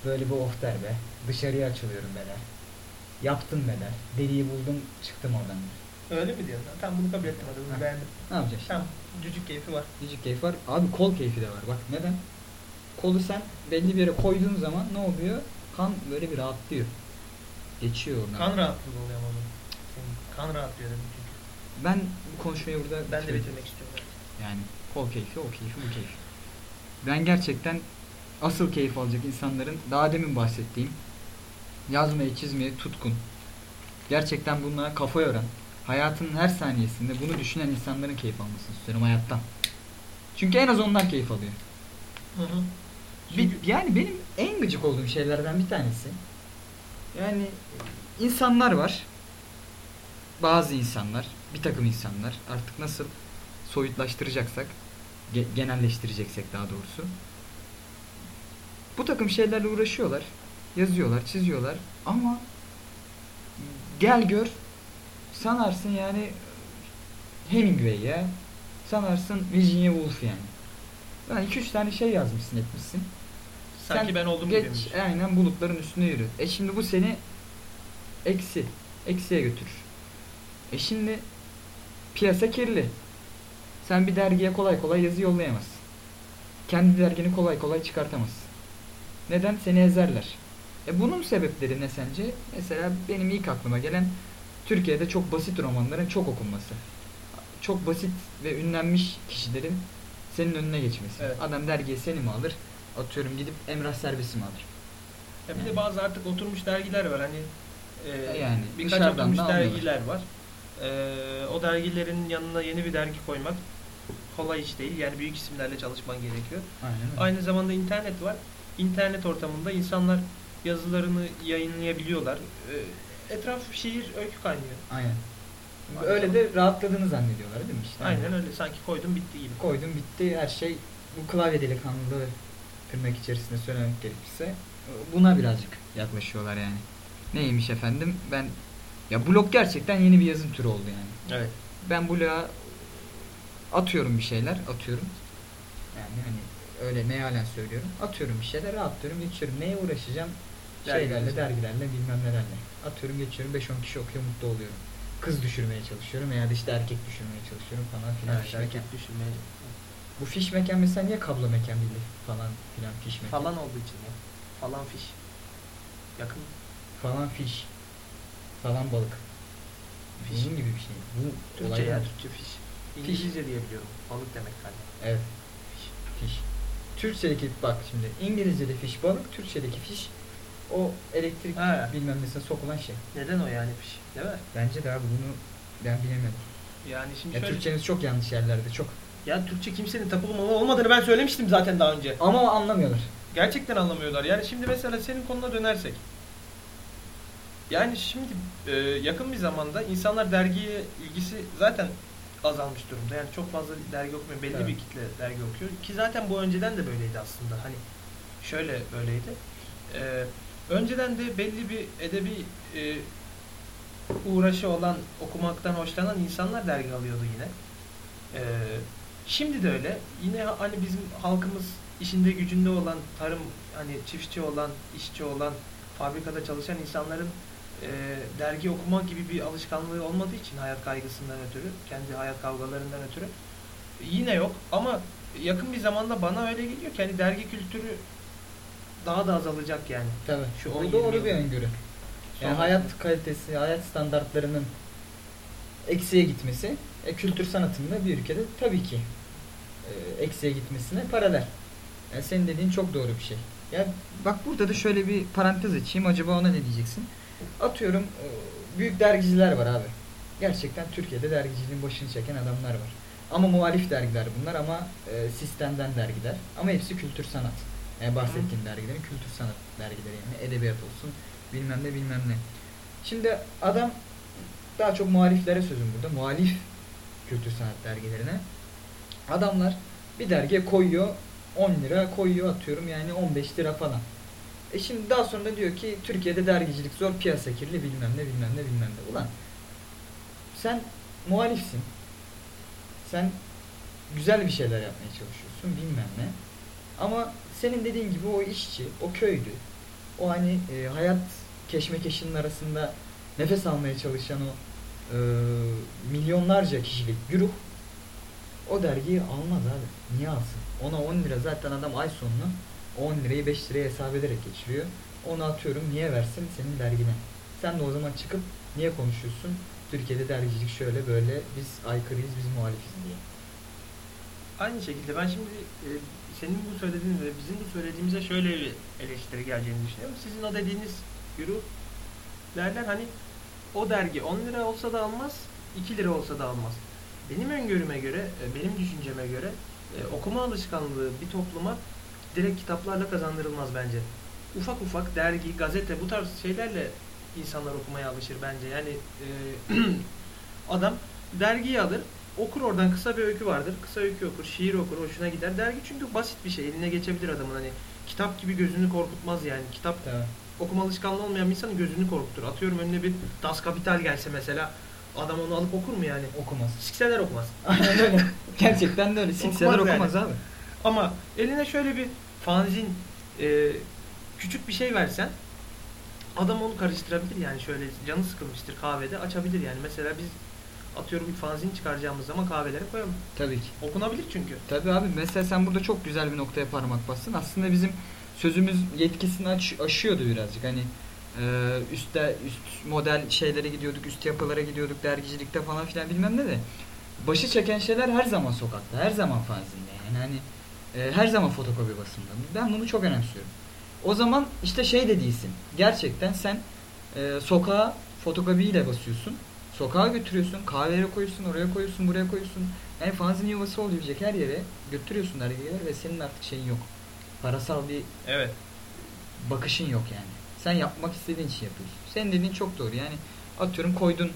böyle bir oh der be. Dışarıya açılıyorum be der. Yaptım be der. Deliği buldum çıktım oradan der. Öyle mi diyorsun? Tamam bunu kabul ettim hadi bunu Ha. beğendim. Ne yapacaksın? Tamam cücük keyfi var. Cücük keyfi var. Abi kol keyfi de var. Bak neden? Kolu sen belli bir yere koyduğun zaman ne oluyor? Kan böyle bir rahatlıyor. Geçiyor oradan. Kan rahatlığı oluyor ama. Senin kan rahatlıyor dedim çünkü. Ben bu konuşmayı burada Ben de bitirmek istiyorum. Yani kol keyfi, o keyfi, bu keyfi. Ben gerçekten asıl keyif alacak insanların daha demin bahsettiğim yazmaya, çizmeye tutkun. Gerçekten bunlara kafa yoran, hayatının her saniyesinde bunu düşünen insanların keyif almasını istiyorum hayattan. Çünkü en az onlar keyif alıyor. Hı hı. Bir, yani benim en gıcık olduğum şeylerden bir tanesi. Yani insanlar var. Bazı insanlar, bir takım insanlar artık nasıl soyutlaştıracaksak, ge- genelleştireceksek daha doğrusu. Bu takım şeylerle uğraşıyorlar. Yazıyorlar, çiziyorlar ama gel gör sanarsın yani Hemingway ya. Sanarsın Virginia Woolf yani. Yani 2-3 tane şey yazmışsın etmişsin. Sanki Sen ben olduğum geç, gibiymiş. Aynen bulutların üstüne yürü. E şimdi bu seni eksi. Eksiye götürür. E şimdi piyasa kirli. Sen bir dergiye kolay kolay yazı yollayamazsın. Kendi dergini kolay kolay çıkartamazsın. Neden? Seni ezerler. E bunun sebepleri ne sence? Mesela benim ilk aklıma gelen Türkiye'de çok basit romanların çok okunması. Çok basit ve ünlenmiş kişilerin senin önüne geçmesi. Evet. Adam dergiye seni mi alır? Atıyorum gidip Emrah Servis'i mi alır? Ya bir de bazı artık oturmuş dergiler var hani e, Yani birkaç oturmuş dergiler var. E, o dergilerin yanına yeni bir dergi koymak kolay iş değil. Yani büyük isimlerle çalışman gerekiyor. Aynen. Aynı zamanda internet var. İnternet ortamında insanlar yazılarını yayınlayabiliyorlar. E, etraf şehir öykü kaynıyor. Aynen. Öyle de rahatladığını zannediyorlar değil mi işte? Aynen öyle. Sanki koydum bitti gibi. Koydum bitti her şey bu klavye delikanlılığı tırnak içerisinde söylemek gerekirse buna birazcık yaklaşıyorlar yani. Neymiş efendim ben ya blog gerçekten yeni bir yazım türü oldu yani. Evet. Ben bloğa atıyorum bir şeyler atıyorum. Yani hani öyle meyalen söylüyorum. Atıyorum bir şeyler atlıyorum geçiyorum. Neye uğraşacağım? Şeylerle, Dergilerle. dergilerle bilmem nelerle. Atıyorum geçiyorum 5-10 kişi okuyor mutlu oluyorum. Kız düşürmeye çalışıyorum veya işte erkek düşürmeye çalışıyorum falan filan. Evet, fiş mekan. erkek düşünme Bu fiş mekan mesela niye kablo mekan bildi falan filan fiş mekan. falan olduğu için ya. Falan fiş. Yakın. Falan fiş. Falan balık. Fiş. Bunun gibi bir şey. Bu Türkçe ya Türkçe fiş. İngilizce diye biliyorum. Balık demek galiba. Evet. Fiş. Türkçedeki bak şimdi İngilizce'de fiş balık, Türkçedeki fiş o elektrik Ha. bilmem nesine sokulan şey. Neden o yani fiş? Değil mi? Bence de abi bunu ben bilemedim. Yani şimdi Ya şöyle. Türkçeniz çok yanlış yerlerde çok. Ya Türkçe kimsenin tapulu malı olmadığını ben söylemiştim zaten daha önce. Ama anlamıyorlar. Gerçekten anlamıyorlar. Yani şimdi mesela senin konuna dönersek. Yani şimdi e, yakın bir zamanda insanlar dergiye ilgisi zaten azalmış durumda. Yani çok fazla dergi okumuyor. Belli Evet. bir kitle dergi okuyor. Ki zaten bu önceden de böyleydi aslında. Hani şöyle böyleydi. E, önceden de belli bir edebi e, uğraşı olan, okumaktan hoşlanan insanlar dergi alıyordu yine. E, şimdi de öyle. Yine hani bizim halkımız işinde gücünde olan tarım hani çiftçi olan, işçi olan, fabrikada çalışan insanların e, dergi okuma gibi bir alışkanlığı olmadığı için hayat kaygısından ötürü, kendi hayat kavgalarından ötürü yine yok ama yakın bir zamanda bana öyle geliyor ki hani dergi kültürü daha da azalacak yani. Tabii. Şu 10-20 doğru bir öngörü. Yani Sonra- hayat kalitesi, hayat standartlarının eksiye gitmesi, e, kültür sanatında bir ülkede tabii ki e, eksiye gitmesine paralel. Yani senin dediğin çok doğru bir şey. Ya bak burada da şöyle bir parantez açayım. Acaba ona ne diyeceksin? Atıyorum e, büyük dergiciler var abi. Gerçekten Türkiye'de dergiciliğin başını çeken adamlar var. Ama muhalif dergiler bunlar ama e, sistemden dergiler. Ama hepsi kültür sanat. Yani bahsettiğim dergilerin kültür sanat dergileri yani edebiyat olsun bilmem ne bilmem ne. Şimdi adam daha çok muhaliflere sözüm burada. Muhalif kültür sanat dergilerine. Adamlar bir dergiye koyuyor 10 lira koyuyor atıyorum yani 15 lira falan. E şimdi daha sonra da diyor ki Türkiye'de dergicilik zor piyasa kirli bilmem ne bilmem ne bilmem ne. Ulan sen muhalifsin. Sen güzel bir şeyler yapmaya çalışıyorsun bilmem ne. Ama senin dediğin gibi o işçi, o köylü, o hani e, hayat keşmekeşinin arasında nefes almaya çalışan o e, milyonlarca kişilik güruh o dergiyi almaz abi. Niye alsın? Ona 10 lira zaten adam ay sonunu o 10 lirayı 5 liraya hesap ederek geçiriyor. Onu atıyorum niye versin senin dergine? Sen de o zaman çıkıp niye konuşuyorsun? Türkiye'de dergicilik şöyle böyle biz aykırıyız biz muhalifiz diye. Aynı şekilde ben şimdi e, senin bu söylediğin ve bizim bu söylediğimize şöyle bir eleştiri geleceğini düşünüyorum. Sizin o dediğiniz derler hani o dergi 10 lira olsa da almaz, 2 lira olsa da almaz. Benim öngörüme göre, e, benim düşünceme göre e, okuma alışkanlığı bir topluma direkt kitaplarla kazandırılmaz bence. Ufak ufak dergi, gazete bu tarz şeylerle insanlar okumaya alışır bence. Yani e, adam dergiyi alır, okur oradan kısa bir öykü vardır. Kısa öykü okur, şiir okur, hoşuna gider. Dergi çünkü basit bir şey. Eline geçebilir adamın hani. Kitap gibi gözünü korkutmaz yani. Kitap Tamam. okuma alışkanlığı olmayan bir insanın gözünü korkutur. Atıyorum önüne bir Das Kapital gelse mesela adam onu alıp okur mu yani? Okumaz. Sikseler okumaz. Aynen öyle. Gerçekten de öyle. Sikseler Okumaz yani. okumaz abi. Ama eline şöyle bir fanzin e, küçük bir şey versen adam onu karıştırabilir yani şöyle canı sıkılmıştır kahvede açabilir yani. Mesela biz atıyorum bir fanzin çıkaracağımız zaman kahvelere koyalım. Tabii ki. Okunabilir çünkü. Tabii abi mesela sen burada çok güzel bir noktaya parmak bastın. Aslında bizim sözümüz yetkisini aş- aşıyordu birazcık. Hani e, üstte üst model şeylere gidiyorduk, üst yapılara gidiyorduk, dergicilikte falan filan bilmem ne de. Başı çeken şeyler her zaman sokakta, her zaman fanzinde. Yani hani e, her zaman fotokopi basımında. Ben bunu çok önemsiyorum. O zaman işte şey de değilsin. Gerçekten sen e, sokağa fotokopiyle basıyorsun. Sokağa götürüyorsun, kahvelere koyuyorsun, oraya koyuyorsun, buraya koyuyorsun. Yani fanzin yuvası olabilecek her yere götürüyorsun dergileri ve senin artık şeyin yok. Parasal bir Evet. bakışın yok yani. Sen yapmak istediğin işi yapıyorsun. Senin dediğin çok doğru. Yani atıyorum koydun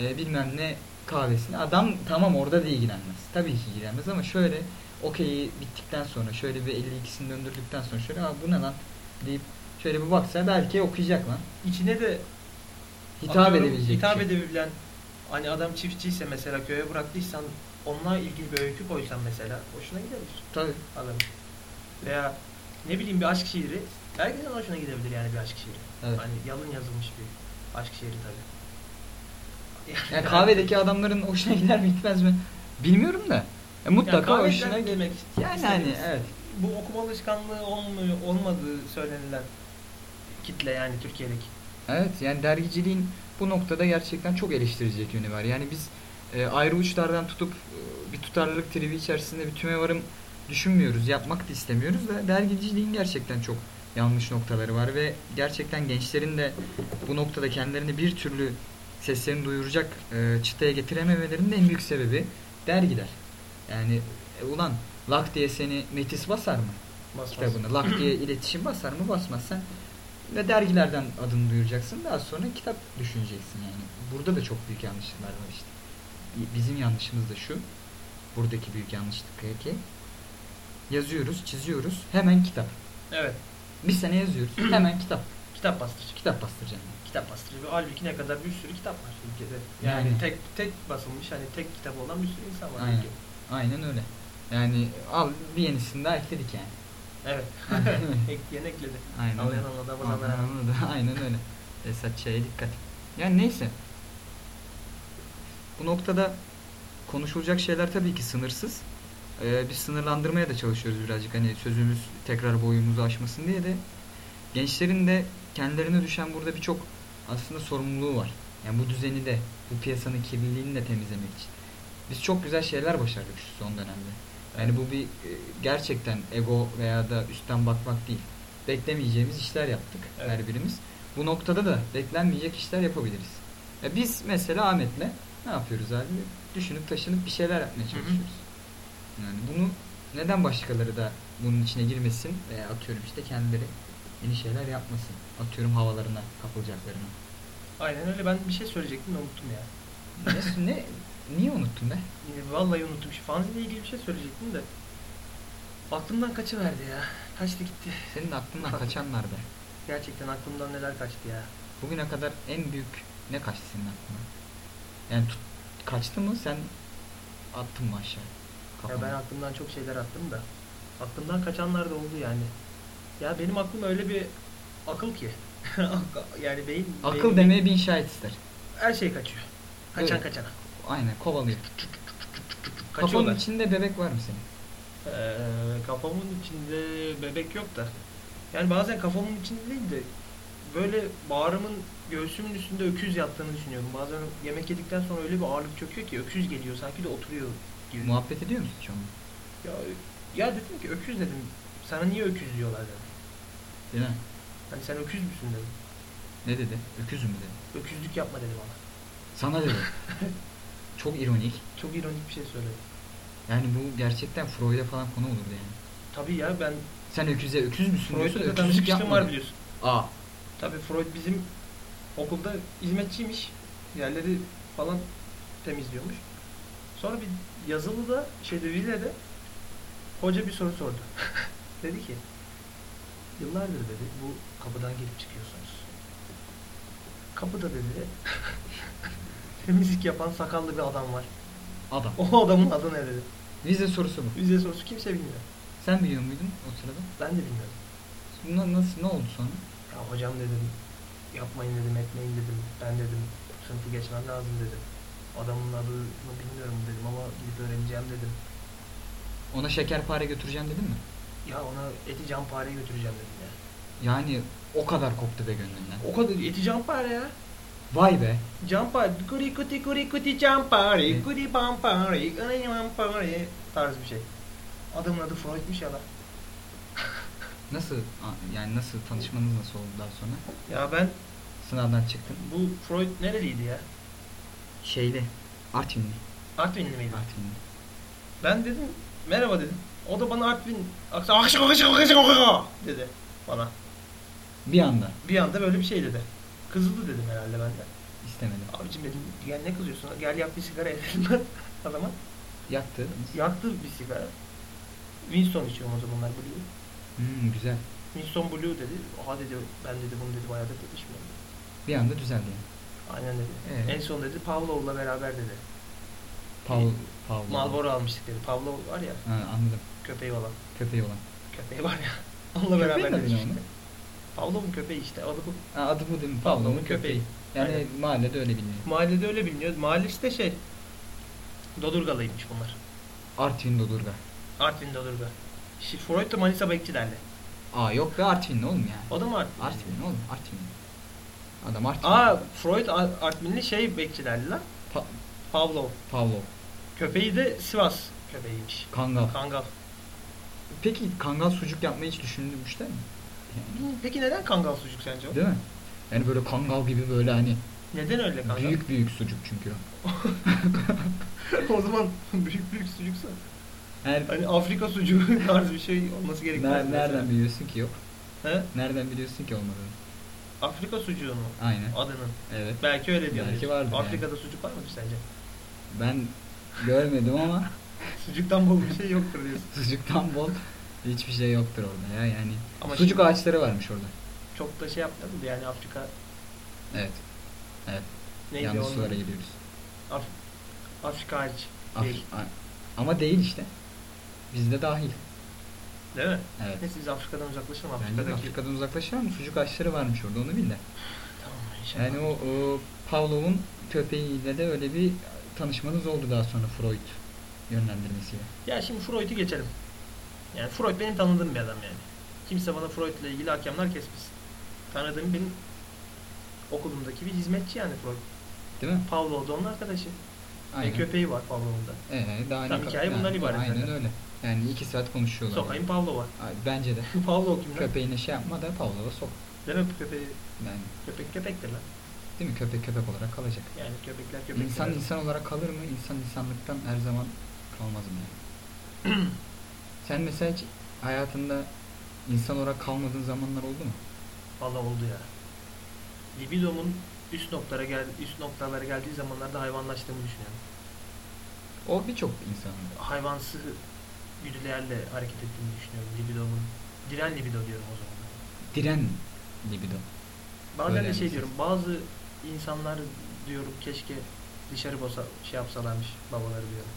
e, bilmem ne kahvesini. Adam tamam orada da ilgilenmez. Tabii ki ilgilenmez ama şöyle okeyi bittikten sonra şöyle bir 52'sini döndürdükten sonra şöyle Aa, bu ne lan deyip şöyle bir baksa belki okuyacak lan. İçine de Hitap atıyorum, edebilecek hitap şey. edebilen hani adam çiftçiyse mesela köye bıraktıysan onunla ilgili bir öykü koysan mesela hoşuna gidebilir Tabii. adam. Veya ne bileyim bir aşk şiiri herkesin hoşuna gidebilir yani bir aşk şiiri. Evet. Hani yalın yazılmış bir aşk şiiri tabii. Yani kahvedeki adamların hoşuna gider mi gitmez mi? Bilmiyorum da. E, mutlaka kahveden hoşuna gider. demek Yani hani evet. Bu okuma alışkanlığı olmuyor, olmadığı söylenilen kitle yani Türkiye'deki. Evet yani dergiciliğin bu noktada gerçekten çok eleştirilecek yönü var. Yani biz e, ayrı uçlardan tutup e, bir tutarlılık tribi içerisinde bir tümevarım düşünmüyoruz. Yapmak da istemiyoruz da dergiciliğin gerçekten çok yanlış noktaları var ve gerçekten gençlerin de bu noktada kendilerini bir türlü seslerini duyuracak e, çıtaya getirememelerinin en büyük sebebi dergiler. Yani e, ulan lak diye seni Metis basar mı? Basmaz. kitabını. Lak diye iletişim basar mı basmaz sen ve dergilerden adını duyuracaksın. Daha sonra kitap düşüneceksin yani. Burada da çok büyük yanlışlıklar var işte. Bi- Bizim yanlışımız da şu. Buradaki büyük yanlışlık ki yazıyoruz, çiziyoruz. Hemen kitap. Evet. Bir sene yazıyoruz. hemen kitap. Kitap bastırıcı. Kitap bastıracaksın. Kitap bastırıcı. Halbuki ne kadar bir sürü kitap var ülkede. Yani, Yani. tek tek basılmış hani tek kitap olan bir sürü insan var Aynen. ülkede. Aynen öyle. Yani al bir yenisini daha ekledik yani. Evet. Ekleyen ekledi. Aynen. Anlayan anladı, Anlayan anladı. anladı. Aynen öyle. Esat Çay'a dikkat. Yani neyse. Bu noktada konuşulacak şeyler tabii ki sınırsız. Ee, biz sınırlandırmaya da çalışıyoruz birazcık. Hani sözümüz tekrar boyumuzu aşmasın diye de gençlerin de kendilerine düşen burada birçok aslında sorumluluğu var. Yani bu düzeni de, bu piyasanın kirliliğini de temizlemek için. Biz çok güzel şeyler başardık şu son dönemde. Yani bu bir e, gerçekten ego veya da üstten bakmak değil. Beklemeyeceğimiz işler yaptık Evet. her birimiz. Bu noktada da beklenmeyecek işler yapabiliriz. Ya biz mesela Ahmet'le ne yapıyoruz abi? Düşünüp taşınıp bir şeyler yapmaya Hı hı. çalışıyoruz. Yani bunu neden başkaları da bunun içine girmesin veya atıyorum işte kendileri yeni şeyler yapmasın. Atıyorum havalarına kapılacaklarına. Aynen öyle. Ben bir şey söyleyecektim de unuttum ya. ne, ne, niye unuttun be? Vallahi unuttum. Şu ilgili bir şey söyleyecektim de. Aklımdan kaçıverdi ya. Kaçtı gitti. Senin aklından kaçanlar be. Gerçekten aklımdan neler kaçtı ya. Bugüne kadar en büyük ne kaçtı senin aklına? Yani tut, kaçtı mı sen attın mı aşağı? Ya Kafana? ben aklımdan çok şeyler attım da. Aklımdan kaçanlar da oldu yani. Ya benim aklım öyle bir akıl ki. yani beyin... Akıl beynim- demeye bin şahit ister. Her şey kaçıyor. Kaçan Evet. kaçana. Aynen kovalıyor. Kaçıyorlar. Kafanın içinde bebek var mı senin? Ee, kafamın içinde bebek yok da. Yani bazen kafamın içinde değil de böyle bağrımın göğsümün üstünde öküz yattığını düşünüyorum. Bazen yemek yedikten sonra öyle bir ağırlık çöküyor ki öküz geliyor sanki de oturuyor gibi. Muhabbet ediyor musun hiç onunla? Ya, ya dedim ki öküz dedim. Sana niye öküz diyorlar dedim. Değil mi? Hani sen öküz müsün dedim. Ne dedi? Öküzüm mü dedi? Öküzlük yapma dedi bana. Sana dedi. Çok ironik. Çok ironik bir şey söyledi. Yani bu gerçekten Freud'a falan konu olurdu yani. Tabii ya ben Sen öküze öküz müsün diyorsun, Freud'la öküzlük tanışmışlığım yapma. var biliyorsun. Aa. Tabii Freud bizim okulda hizmetçiymiş. Yerleri falan temizliyormuş. Sonra bir yazılıda şeyde villede hoca bir soru sordu. dedi ki yıllardır dedi bu kapıdan gelip çıkıyorsunuz. Kapıda dedi temizlik yapan sakallı bir adam var. Adam. O adamın adı ne dedi. Vize sorusu bu. Vize sorusu kimse bilmiyor. Sen biliyor muydun o sırada? Ben de bilmiyordum. Buna nasıl ne oldu sonra? Ya hocam dedim yapmayın dedim etmeyin dedim. Ben dedim sınıfı geçmem lazım dedim. Adamın adını bilmiyorum dedim ama gidip öğreneceğim dedim. Ona şekerpare götüreceğim dedin mi? Ya ona eti campare götüreceğim dedim ya. Yani o kadar koptu be gönlünden. O kadar eti campare ya. Vay be. Campare. Kuri kuti kuri kuti campare. Kuri pampare. Kuri pampare. Tarz bir şey. Adamın adı Freud'muş ya lan. Nasıl yani nasıl tanışmanız nasıl oldu daha sonra? Ya ben Sınavdan çıktın. bu Freud nereliydi ya? Şeyli. Artvinli. Artvinli miydi? Artvinli. Ben dedim merhaba dedim. O da bana Artvin aksan dedi bana. Bir anda Bir anda böyle bir şey dedi. Kızıldı dedim herhalde ben de. istemedim. Abicim dedim gel ne kızıyorsun? Gel yak bir sigara edelim ben adama. Yaktı. Yaktı bir sigara. Winston içiyorum o zamanlar Blue. Hmm, güzel. Winston Blue dedi. Oha dedi ben dedi bunu dedi bayağıdır içmiyorum. Bir anda düzeldi yani. Aynen dedi. Ee? En son dedi Pavlov'la beraber dedi. Paul, Paul. Malboro almıştık dedi. Pavlov var ya Ha, anladım. köpeği olan. Köpeği olan. Köpeği var ya. Onunla beraber dedi işte. onun? Pavlov'un köpeği işte. Adı bu. Ha, adı bu değil mi? Pavlov'un Pavlov'un köpeği. köpeği. Yani Aynen. mahallede öyle biliniyor. Mahallede öyle biliniyor. Mahallesi de şey. Dodurgalıymış bunlar. Artvin Dodurga. Artvin Dodurga. Şi- Freud da Manisa bekçi derdi. Aa yok be Artvinli oğlum yani. O da mı Artvin? Artvinli oğlum Artvinli. Adam Artvinli. Aa Freud Ar- Artvinli şey bekçi derdi lan. Pa- Pavlov. Pavlov. Köpeği de Sivas köpeğiymiş. Kangal. Kangal. Peki kangal sucuk yapmayı hiç düşünmüşler mi? Yani, Peki neden kangal sucuk sence değil mi? Yani böyle kangal gibi böyle hani Neden öyle kangal? büyük büyük sucuk çünkü o. zaman büyük büyük sucuksa. Her, Hani Afrika sucuğu tarzı bir şey olması gerekmez. Ner- nereden mesela? biliyorsun ki yok? He? Nereden biliyorsun ki olmadığını? Afrika sucuğu mu? Aynen. Adının. Evet. Belki öyle diyor. Belki vardır yani. Afrika'da sucuk var mıdır sence? Ben görmedim ama Sucuktan bol bir şey yoktur diyorsun. sucuktan bol hiçbir şey yoktur orada ya yani. Ama Sucuk şimdi- ağaçları varmış orada. Çok da şey yapmadı yani Afrika Evet. Evet. neydi Yanlış onun? sulara gidiyoruz. Af- Afrika hariç. Af- Değil. ama değil işte. Bizde dahil. Değil mi? Evet. Neyse biz Afrika'dan uzaklaşalım. Bence Afrika'daki... Afrika'dan uzaklaşır ama sucuk ağaçları varmış orada onu bil de. Tamam inşallah. Yani o, o Pavlov'un köpeğiyle de öyle bir tanışmanız oldu daha sonra Freud yönlendirmesiyle. Ya şimdi Freud'u geçelim. Yani Freud benim tanıdığım bir adam yani. Kimse bana Freud'la ilgili hakemler kesmesin. Tanıdığım benim okulumdaki bir hizmetçi yani Freud. Değil mi? Pavlov da onun arkadaşı. Ve köpeği var Pavlov'un da. Ee, daha ne- hikaye bundan ibaret Aynen zaten. öyle. Yani iki saat konuşuyorlar. Sokayım Pavlov'a. Bence de. Pavlov kim lan? Köpeğine şey yapma da Pavlov'a sok. Değil mi köpeği? Yani Köpek köpektir lan. değil mi? Köpek köpek olarak kalacak. Yani köpekler köpekler. İnsan insan olarak kalır mı? İnsan insanlıktan her zaman kalmaz mı yani? Sen mesela hiç hayatında insan olarak kalmadığın zamanlar oldu mu? Valla oldu ya. Libidomun üst noktalara gel üst noktalara geldiği zamanlarda hayvanlaştığımı düşünüyorum. O birçok insanın. Hayvansı güdülerle hareket ettiğimi düşünüyorum libidomun. Diren libido diyorum o zaman. Diren libido. Bazen Öyle de şey diyorum bazı insanlar diyorum keşke dışarı bosa, şey yapsalarmış babaları diyorum.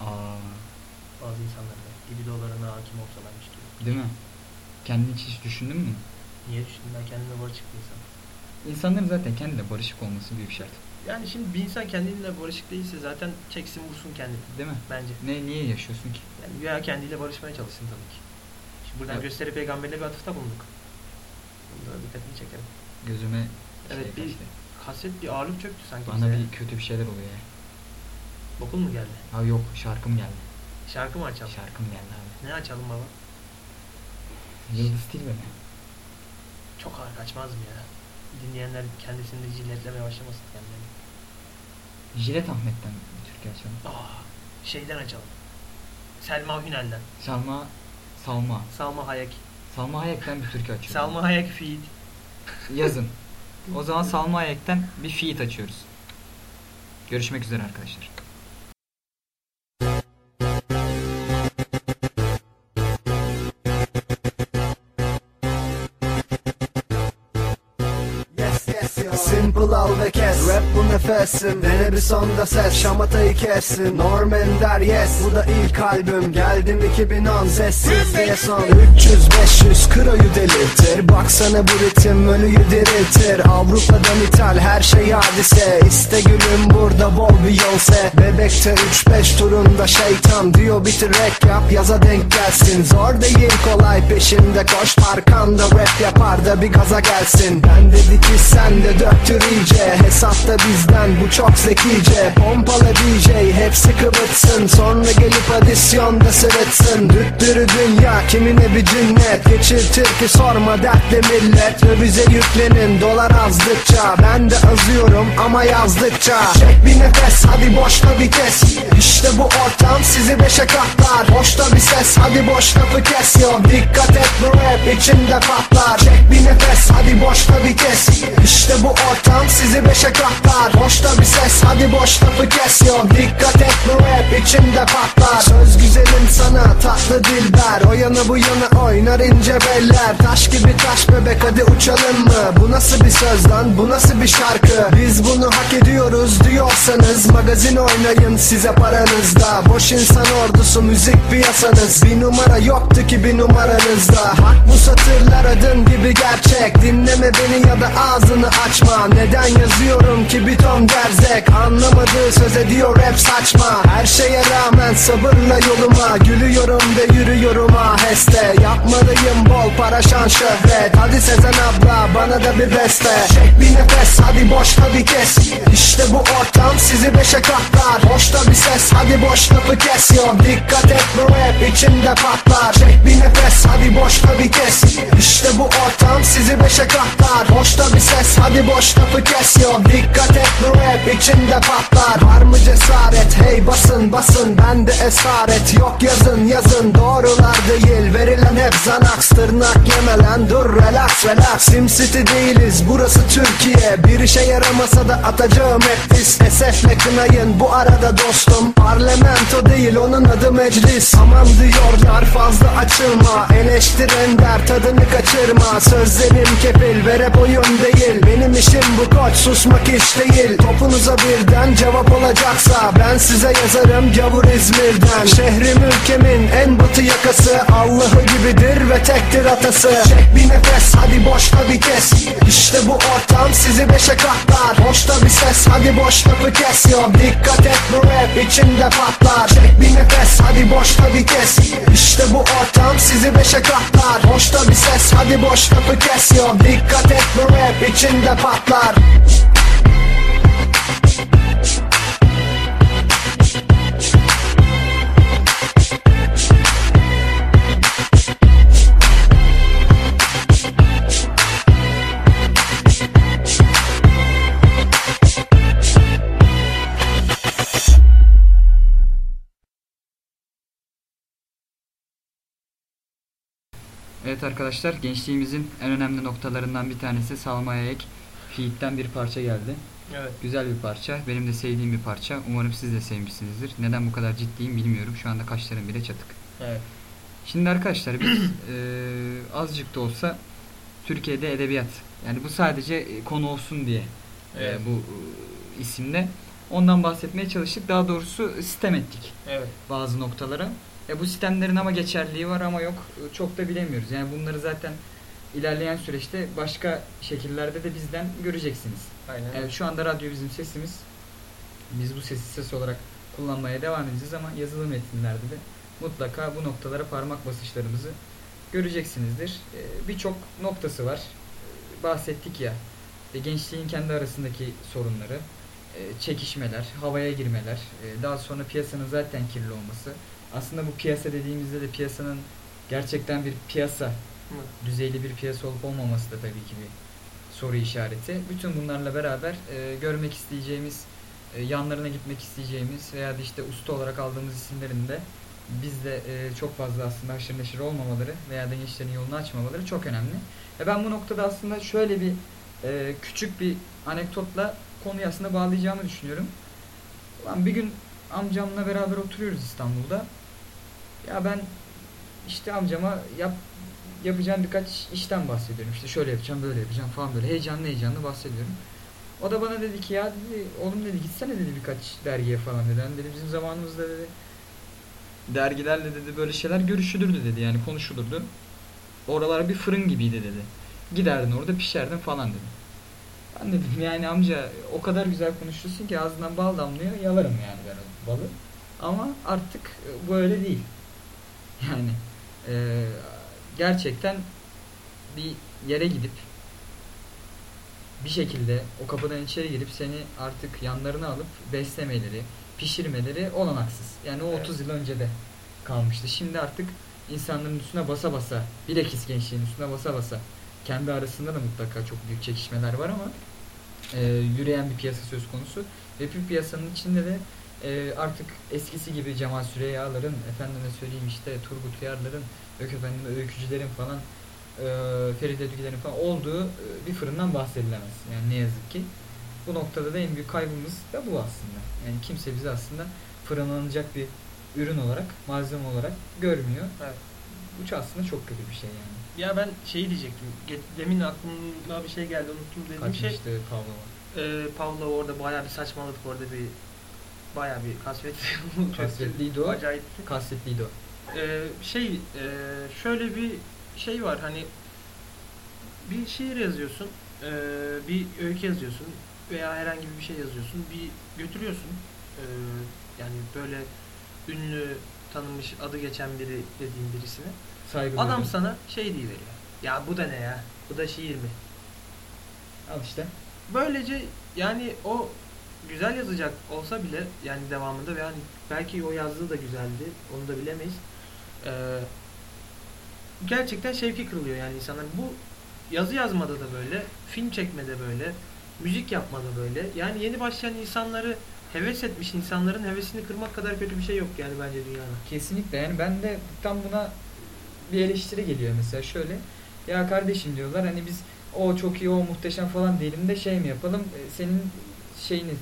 Aa, Bazı insanlar da libidolarına hakim olsalarmış diyorum. değil mi? Kendin hiç düşündün mü? Niye düşündüm ben kendime barışık bir insan. İnsanların zaten kendiyle barışık olması büyük şart. Yani şimdi bir insan kendiyle barışık değilse zaten çeksin vursun kendini Değil mi? bence. Ne niye yaşıyorsun ki? Yani ya kendiyle barışmaya çalışsın tabii ki. Şimdi buradan Evet. gösteri peygamberle bir atıfta bulunduk. Bunda dikkatini çekerim. Gözüme Evet, şey bir- kaçtı. Haset bir ağırlık çöktü sanki Bana bize. bir kötü bir şeyler oluyor ya. Bokun mu geldi? Ha yok şarkım geldi. Şarkı mı açalım? Şarkım geldi abi. Ne açalım baba? Yıldız Tilbe mi? Çok ağır kaçmaz mı ya? Dinleyenler kendisini de jiletlemeye başlamasın kendilerini. Jilet Ahmet'ten bir türkü açalım. Aa, şeyden açalım. Selma Hünel'den. Salma Salma. Salma Hayek. Salma Hayek'ten bir türkü açıyorum. Salma Hayek feed. Yazın. O zaman Salma Hayek'ten bir feat açıyoruz. Görüşmek üzere arkadaşlar. Rap bu nefesim. Dene bir sonda ses Şamatayı kessin. Norman der yes. Bu da ilk albüm. Geldim 2010 Sessiz diye son. 300-500 kroyu delirtir. Baksana bu ritim ölüyü diriltir. Avrupa'dan ithal her şey hadise. İste gülüm burada bol Beyoncé. Bebekte 3-5 turunda şeytan. Diyor bitir rap yap yaza denk gelsin. Zor değil kolay peşimde koş. Arkanda rap yapar da bir gaza gelsin. Ben dedi ki sen de döktür iyice Hesapta bizden bu çok zekice. Pompala DJ hepsi kıvıtsın. Sonra gelip adisyonda sırıtsın. Düttürü dünya kimine bir cinnet? Geçirtir ki sorma dertli millet. Ve bize yüklenin dolar azdıkça. Ben de azıyorum ama yazdıkça. Çek bir nefes hadi boşta bir kes. İşte bu ortam sizi beşe katlar. Boşta bir ses hadi boş lafı kes. Yo Dikkat et bu rap içinde patlar. Çek bir nefes hadi boşta bir kes. İşte bu ortam sizi beşe katlar Boşta bir ses hadi boş lafı kes. Yo Dikkat et bu rap içinde patlar. Söz güzelim sana tatlı dilber. O yana bu yana oynar ince beller. Taş gibi taş bebek hadi uçalım mı? Bu nasıl bir söz lan? Bu nasıl bir şarkı? Biz bunu hak ediyoruz diyorsanız Magazin oynayın size paranızda. Boş insan ordusu müzik piyasanız. Bir numara yoktu ki bir numaranızda. Bak bu satırlar adım gibi gerçek. Dinleme beni ya da ağzını açma. Neden yazıyorum ki bir ton gerzek. Anlamadığı söz ediyor rap saçma. Her şeye rağmen sabırla yoluma. Gülüyorum ve yürüyorum aheste. Yapmalıyım bol para şan şöhret. Hadi Sezen abla bana da bir beste. Çek bir nefes hadi boşta bir kes. İşte bu ortam sizi beşe katlar. Boşta bir ses hadi boş lafı kes. Yo Dikkat et bu rap içinde patlar. Çek bir nefes hadi boşta bir kes. İşte bu ortam sizi beşe katlar. Boşta bir ses hadi boş lafı kes. Yo Dikkat et bu rap içinde patlar. Var mı cesaret? Hey basın basın. Bende esaret. Yok yazın yazın. Doğrular değil. Verilen hep zanaks. Tırnak yeme lan dur relax relax. Sim City değiliz. Burası Türkiye. Bir işe yaramasa da atacağım hep diz Esefle kınayın bu arada dostum Parlamento değil. Onun adı meclis. Aman diyorlar fazla açılma. Eleştiren der tadını kaçırma. Sözlerim kefil ve rap oyun değil. Benim işim bu koç. Susmak iş değil Topunuza birden cevap olacaksa Ben size yazarım gavur İzmir'den. Şehrim ülkemin en batı yakası Allah'ı gibidir ve tektir atası. Çek bir nefes hadi boşta bir kes. İşte bu ortam sizi beşe katlar. Boşta bir ses hadi boş lafı kes. Yo dikkat et bu rap içinde patlar. Çek bir nefes hadi boşta bir kes. İşte bu ortam sizi beşe katlar. Boşta bir ses hadi boş lafı kes. Yo dikkat et bu rap içinde patlar Evet arkadaşlar gençliğimizin en önemli noktalarından bir tanesi Salma Yayek Feat'ten bir parça geldi. Evet. Güzel bir parça. Benim de sevdiğim bir parça. Umarım siz de sevmişsinizdir. Neden bu kadar ciddiyim bilmiyorum. Şu anda kaşlarım bile çatık. Evet. Şimdi arkadaşlar biz eee, azıcık da olsa Türkiye'de edebiyat yani bu sadece e, konu olsun diye e, Evet. bu e, isimle ondan bahsetmeye çalıştık. Daha doğrusu sistem ettik Evet. bazı noktalara. E, bu sistemlerin ama geçerliği var ama yok e, çok da bilemiyoruz. Yani bunları zaten ilerleyen süreçte başka şekillerde de bizden göreceksiniz. Aynen. Evet, şu anda radyo bizim sesimiz. Biz bu sesi ses olarak kullanmaya devam edeceğiz ama yazılı metinlerde de mutlaka bu noktalara parmak basışlarımızı göreceksinizdir. Ee, Birçok noktası var. Ee, Bahsettik ya. e, Gençliğin kendi arasındaki sorunları, e, çekişmeler, havaya girmeler, e, daha sonra piyasanın zaten kirli olması. Aslında bu piyasa dediğimizde de piyasanın gerçekten bir piyasa. Düzeyli bir piyasa olup olmaması da tabii ki bir soru işareti. Bütün bunlarla beraber e, görmek isteyeceğimiz, e, yanlarına gitmek isteyeceğimiz veya işte usta olarak aldığımız isimlerin de bizde e, çok fazla aslında haşır neşir olmamaları veya da gençlerin yolunu açmamaları çok önemli. E, ben bu noktada aslında şöyle bir e, küçük bir anekdotla konuyu aslında bağlayacağımı düşünüyorum. Ulan bir gün amcamla beraber oturuyoruz İstanbul'da. Ya ben işte amcama yap yapacağım birkaç işten bahsediyorum. İşte şöyle yapacağım, böyle yapacağım falan böyle heyecanlı heyecanlı bahsediyorum. O da bana dedi ki ya dedi oğlum dedi gitsene dedi birkaç dergiye falan dedi. Hani dedi bizim zamanımızda dedi dergilerle dedi böyle şeyler görüşülürdü dedi yani konuşulurdu. Oralar bir fırın gibiydi dedi. Giderdin orada pişerdin falan dedi. Ben dedim yani amca o kadar güzel konuşuyorsun ki ağzından bal damlıyor yalarım yani ben balı. Ama artık e, bu öyle değil. Yani e, gerçekten bir yere gidip bir şekilde o kapıdan içeri girip seni artık yanlarına alıp beslemeleri, pişirmeleri olanaksız. Yani o Evet. 30 yıl önce de kalmıştı. Şimdi artık insanların üstüne basa basa, bilakis gençliğin üstüne basa basa kendi arasında da mutlaka çok büyük çekişmeler var ama e, yürüyen bir piyasa söz konusu. Ve bir piyasanın içinde de e, artık eskisi gibi Cemal Süreyya'ların, efendime söyleyeyim işte Turgut Uyar'ların, yok efendime öykücülerin falan e, Ferit Ödügüler'in falan olduğu e, bir fırından bahsedilemez. Yani ne yazık ki. Bu noktada da en büyük kaybımız da bu aslında. Yani kimse bizi aslında fırınlanacak bir ürün olarak, malzeme olarak görmüyor. Evet. Bu aslında çok kötü bir şey yani. Ya ben şeyi diyecektim. Demin aklıma bir şey geldi unuttum dediğim şey. Kaçmıştı Pavlova. E, Pavlov orada bayağı bir saçmaladık orada bir bayağı bir kasvet. Kasvetliydi o. Acayipti. Kasvetliydi o. Ee, şey e, şöyle bir şey var hani bir şiir yazıyorsun e, bir öykü yazıyorsun veya herhangi bir şey yazıyorsun bir götürüyorsun e, yani böyle ünlü tanınmış adı geçen biri dediğin birisine Saygı adam duyuyorum. sana şey diye veriyor ya bu da ne ya bu da şiir mi Al işte. böylece yani o güzel yazacak olsa bile yani devamında ve hani belki o yazdığı da güzeldi onu da bilemeyiz. Ee, gerçekten şevki kırılıyor yani insanların. Bu yazı yazmada da böyle, film çekmede böyle, müzik yapmada böyle. Yani yeni başlayan insanları heves etmiş insanların hevesini kırmak kadar kötü bir şey yok yani bence dünyada. Kesinlikle yani ben de tam buna bir eleştiri geliyor mesela şöyle. Ya kardeşim diyorlar hani biz o çok iyi o muhteşem falan diyelim de şey mi yapalım e, senin şeyini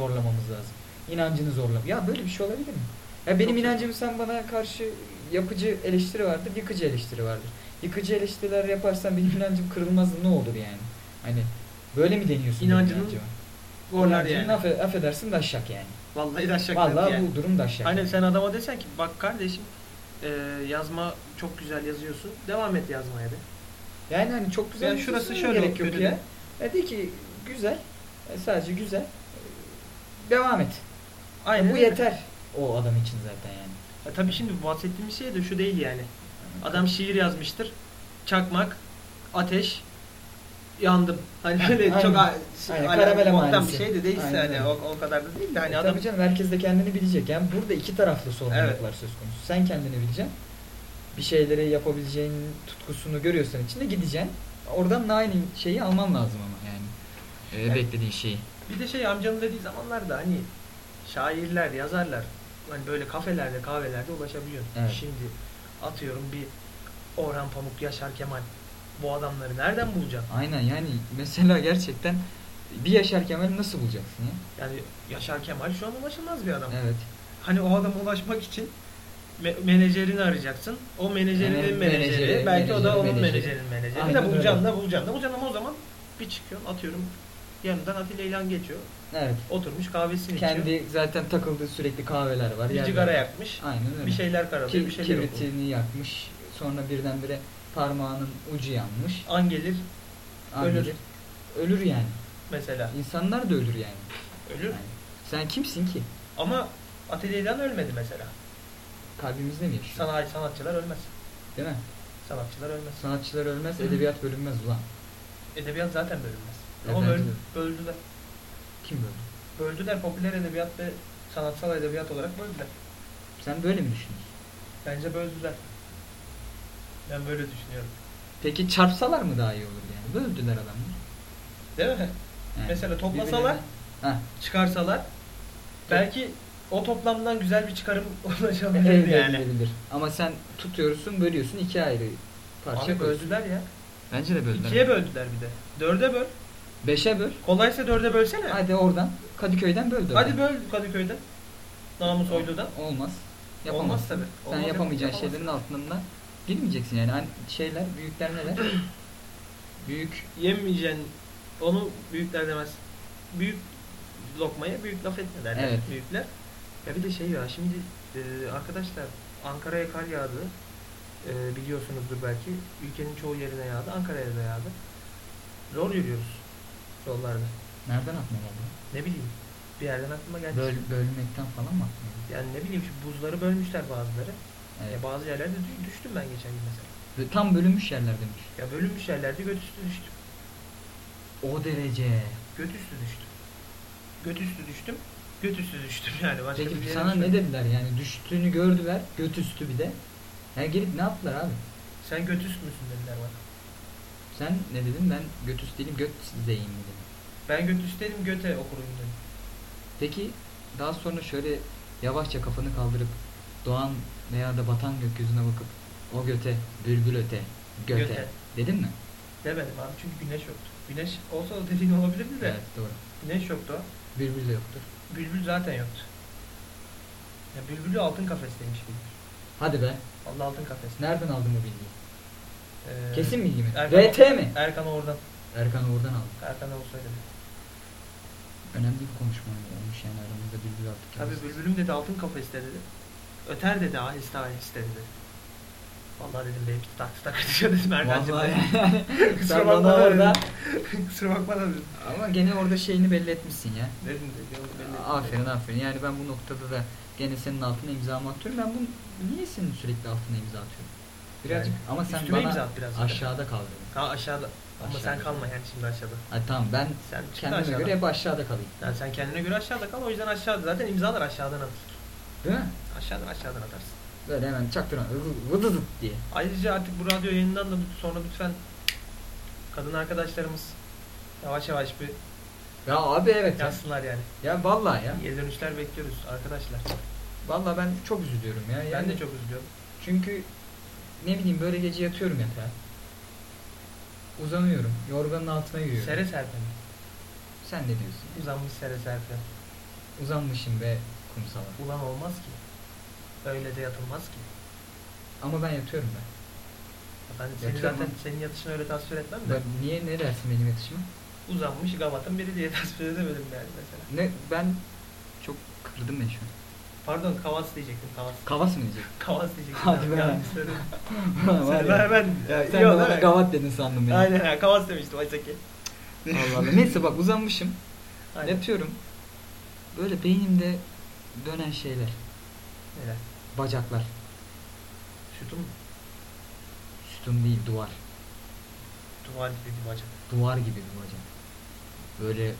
zorlamamız lazım. İnancını zorlam. Ya böyle bir şey olabilir mi? Ya benim Çok inancım sen bana karşı yapıcı eleştiri vardır, yıkıcı eleştiri vardır. yıkıcı eleştiriler yaparsan benim inancım kırılmaz ne olur yani. Hani böyle mi deniyorsun? İnancının? Gorlar yani. affe- affedersin daşşak yani. Vallahi daşak Vallahi yani. bu durum daşşak. Hani sen adama desen ki bak kardeşim e, yazma çok güzel yazıyorsun. Devam et yazmaya de. Yani hani çok güzel Yani şurası şöyle gerek yok ya. Ya de ki güzel. e, Sadece güzel. Devam et. Aynen. bu öyle. yeter o adam için zaten yani. Ya tabii şimdi bahsettiğimiz şey de şu değil yani. Adam şiir yazmıştır. Çakmak, ateş, yandım. Hani böyle Aynen. çok a- Aynen, hani karamele manisi. bir şey de değilse Aynen hani o, o kadar da değil de hani E, adam Tabii canım herkes de kendini bilecek. Yani burada iki taraflı sorumluluklar söz konusu. Sen kendini bileceksin. Bir şeyleri yapabileceğin tutkusunu görüyorsan içinde gideceksin. Oradan da aynı şeyi alman lazım ama yani. Ee, Evet. beklediğin şeyi. Bir de şey amcanın dediği zamanlarda hani şairler, yazarlar hani böyle kafelerde, kahvelerde ulaşabiliyorsun. Evet. Şimdi atıyorum bir Orhan Pamuk, Yaşar Kemal bu adamları nereden bulacaksın? Aynen yani mesela gerçekten bir Yaşar Kemal'i nasıl bulacaksın ya? Yani Yaşar Kemal şu an ulaşılmaz bir adam. Evet. Hani o adama ulaşmak için me- menajerini arayacaksın. O menajerinin Evet, menajeri, menajeri, belki o da menajeri, onun menajeri. menajerinin menajeri. Aynen de bulacaksın da bulacaksın da bulacaksın ama o zaman bir çıkıyorsun atıyorum yanından Atilla İlhan geçiyor. Evet. Oturmuş kahvesini içiyor. Kendi zaten takıldığı sürekli kahveler var. Bir var. yakmış. Aynen öyle. Bir şeyler karalıyor, Ki- bir şeyler okuyor. kibritini yakmış. Sonra birdenbire parmağının ucu yanmış. An gelir Ölür. Ölür yani. mesela. İnsanlar da ölür yani. Ölür. Yani Sen kimsin ki? Ama Atilla İlhan ölmedi mesela. Kalbimizde mi yaşıyor? Sanat, sanatçılar ölmez. Değil mi? Sanatçılar ölmez. Sanatçılar ölmez, edebiyat bölünmez ulan. Edebiyat zaten bölünmez. Evet, Ama böl, bence de. böldüler. Kim böyle? Böldüler popüler edebiyat ve sanatsal edebiyat olarak böldüler. Sen böyle mi düşünüyorsun? Bence böldüler. Ben böyle düşünüyorum. Peki çarpsalar mı daha iyi olur yani? Böldüler adamlar. Değil mi? Yani Mesela toplasalar, Ha. çıkarsalar belki o toplamdan güzel bir çıkarım ulaşabilirdi Elde yani. edilebilir. Ama sen tutuyorsun, bölüyorsun iki ayrı parça Abi böldüler ya. Bence de böldüler. İkiye böldüler bir de. Dörde böl. Beşe böl. Kolaysa dörde bölsene. Hadi oradan. Kadıköy'den böl. dörde. Hadi böl Kadıköy'den. Namus Oylu'dan. Olmaz. Olmaz Yapamazsın. tabii. Sen Olmaz, yapamayacağın yapamazsın. şeylerin altından girmeyeceksin yani. Hani şeyler, büyükler neler? Büyük Yemeyeceksin. Onu büyükler demez. Büyük lokmaya büyük laf etme derler Evet. büyükler. Ya bir de şey ya şimdi e, arkadaşlar Ankara'ya kar yağdı. E, biliyorsunuzdur belki. Ülkenin çoğu yerine yağdı. Ankara'ya da yağdı. Zor yürüyoruz yollarda. nereden aklına geldi? Ne bileyim. Bir yerden aklıma geldi. Böl, bölmekten falan mı aklına geldi? Yani ne bileyim şu buzları bölmüşler bazıları. Evet. Ya bazı yerlerde dü- düştüm ben geçen gün mesela. Ve Tam bölünmüş yerler demiş. Ya bölünmüş yerlerde göt üstü düştüm. O derece. Göt üstü düştüm. Göt üstü düştüm. Göt üstü düştüm yani. Başka Peki bir yere sana ne dediler yani düştüğünü gördüler göt üstü bir de. Yani gelip ne yaptılar abi? Sen göt üst müsün dediler bana. Sen ne dedin ben göt üstü değilim göt zeyim dedim. Ben göt üst değilim göte okurum dedim. Peki daha sonra şöyle yavaşça kafanı kaldırıp doğan veya da batan gökyüzüne bakıp o göte bülbül öte göte, Göte. dedin mi? Demedim abi çünkü güneş yoktu. Güneş olsa o dediğin olabilirdi de. Evet doğru. Güneş yoktu. Bülbül de yoktur. Bülbül zaten yoktu. Ya bülbülü altın kafesteymiş bülbül. Hadi be. Allah altın kafeste. Nereden aldın bu bilgiyi? Ee, Kesin bilgi mi? Erkan, RT mi? Erkan oradan. Erkan Uğur'dan aldım. Erkan o söyledi. Önemli bir konuşma olmuş yani aramızda bülbül aldık. Tabii bülbülüm dedi altın kafeste dedi. Öter dedi aheste aheste dedi. Vallahi dedim benimki taktı taktı düşüyor dedim Erkan'cım Vallahi yani. Kusura Sen bakma bana da orada dedim. Kusura bakma da dedim. ama gene orada şeyini belli etmişsin ya. Dedim dedi. onu belli ettim. Aferin aferin. Yani ben bu noktada da gene senin altına imzamı atıyorum. Ben bunu niye senin sürekli altına imza atıyorum? Birazcık ama sen üstüme bana imza at birazcık da. aşağıda kal dedin. Ha aşağıda. Ama sen kalma yani şimdi aşağıda. Ha, tamam ben Sen kendime aşağıdan. göre hep aşağıda kalayım. Yani sen kendine göre aşağıda kal o yüzden aşağıda. Zaten imzalar aşağıdan atılır. Değil mi? Aşağıdan aşağıdan atarsın. Böyle hemen çaktırma. Vıdı zıt diye. Ayrıca artık bu radyo yayından da sonra lütfen kadın arkadaşlarımız yavaş yavaş bir Ya abi evet ya. yazsınlar yani. Ya vallahi ya. Geri dönüşler bekliyoruz arkadaşlar. Vallahi ben çok üzülüyorum ya. Ben Yani de çok üzülüyorum. Çünkü ne bileyim böyle gece yatıyorum yatağa. Uzanıyorum. Yorganın altına yürüyorum. Sere serpe mi? Sen ne diyorsun? Uzanmış sere serpe. Uzanmışım be kumsala. Ulan olmaz ki. Öyle de yatılmaz ki. Ama ben yatıyorum ben. Ben seni Yatıyorum zaten senin yatışını öyle tasvir etmem de. Ben, niye ne dersin benim yatışıma? Uzanmış gavatın biri diye tasvir edemedim yani mesela. Ne ben çok kırdım beni şu an. Pardon kavas diyecektim kavas. Kavas mı diyecek? Kavas diyecektim. Hadi be. Var Sen ya. hemen Ya sen de bana gavat dedin sandım beni. Aynen ha, kavas demiştim Aysaki. Allah Allah. Neyse bak uzanmışım. Aynen. Yatıyorum. Böyle beynimde dönen şeyler. Neler? Bacaklar. Sütun Sütun değil duvar. duvar gibi bir bacak. Duvar gibi bir bacak. Böyle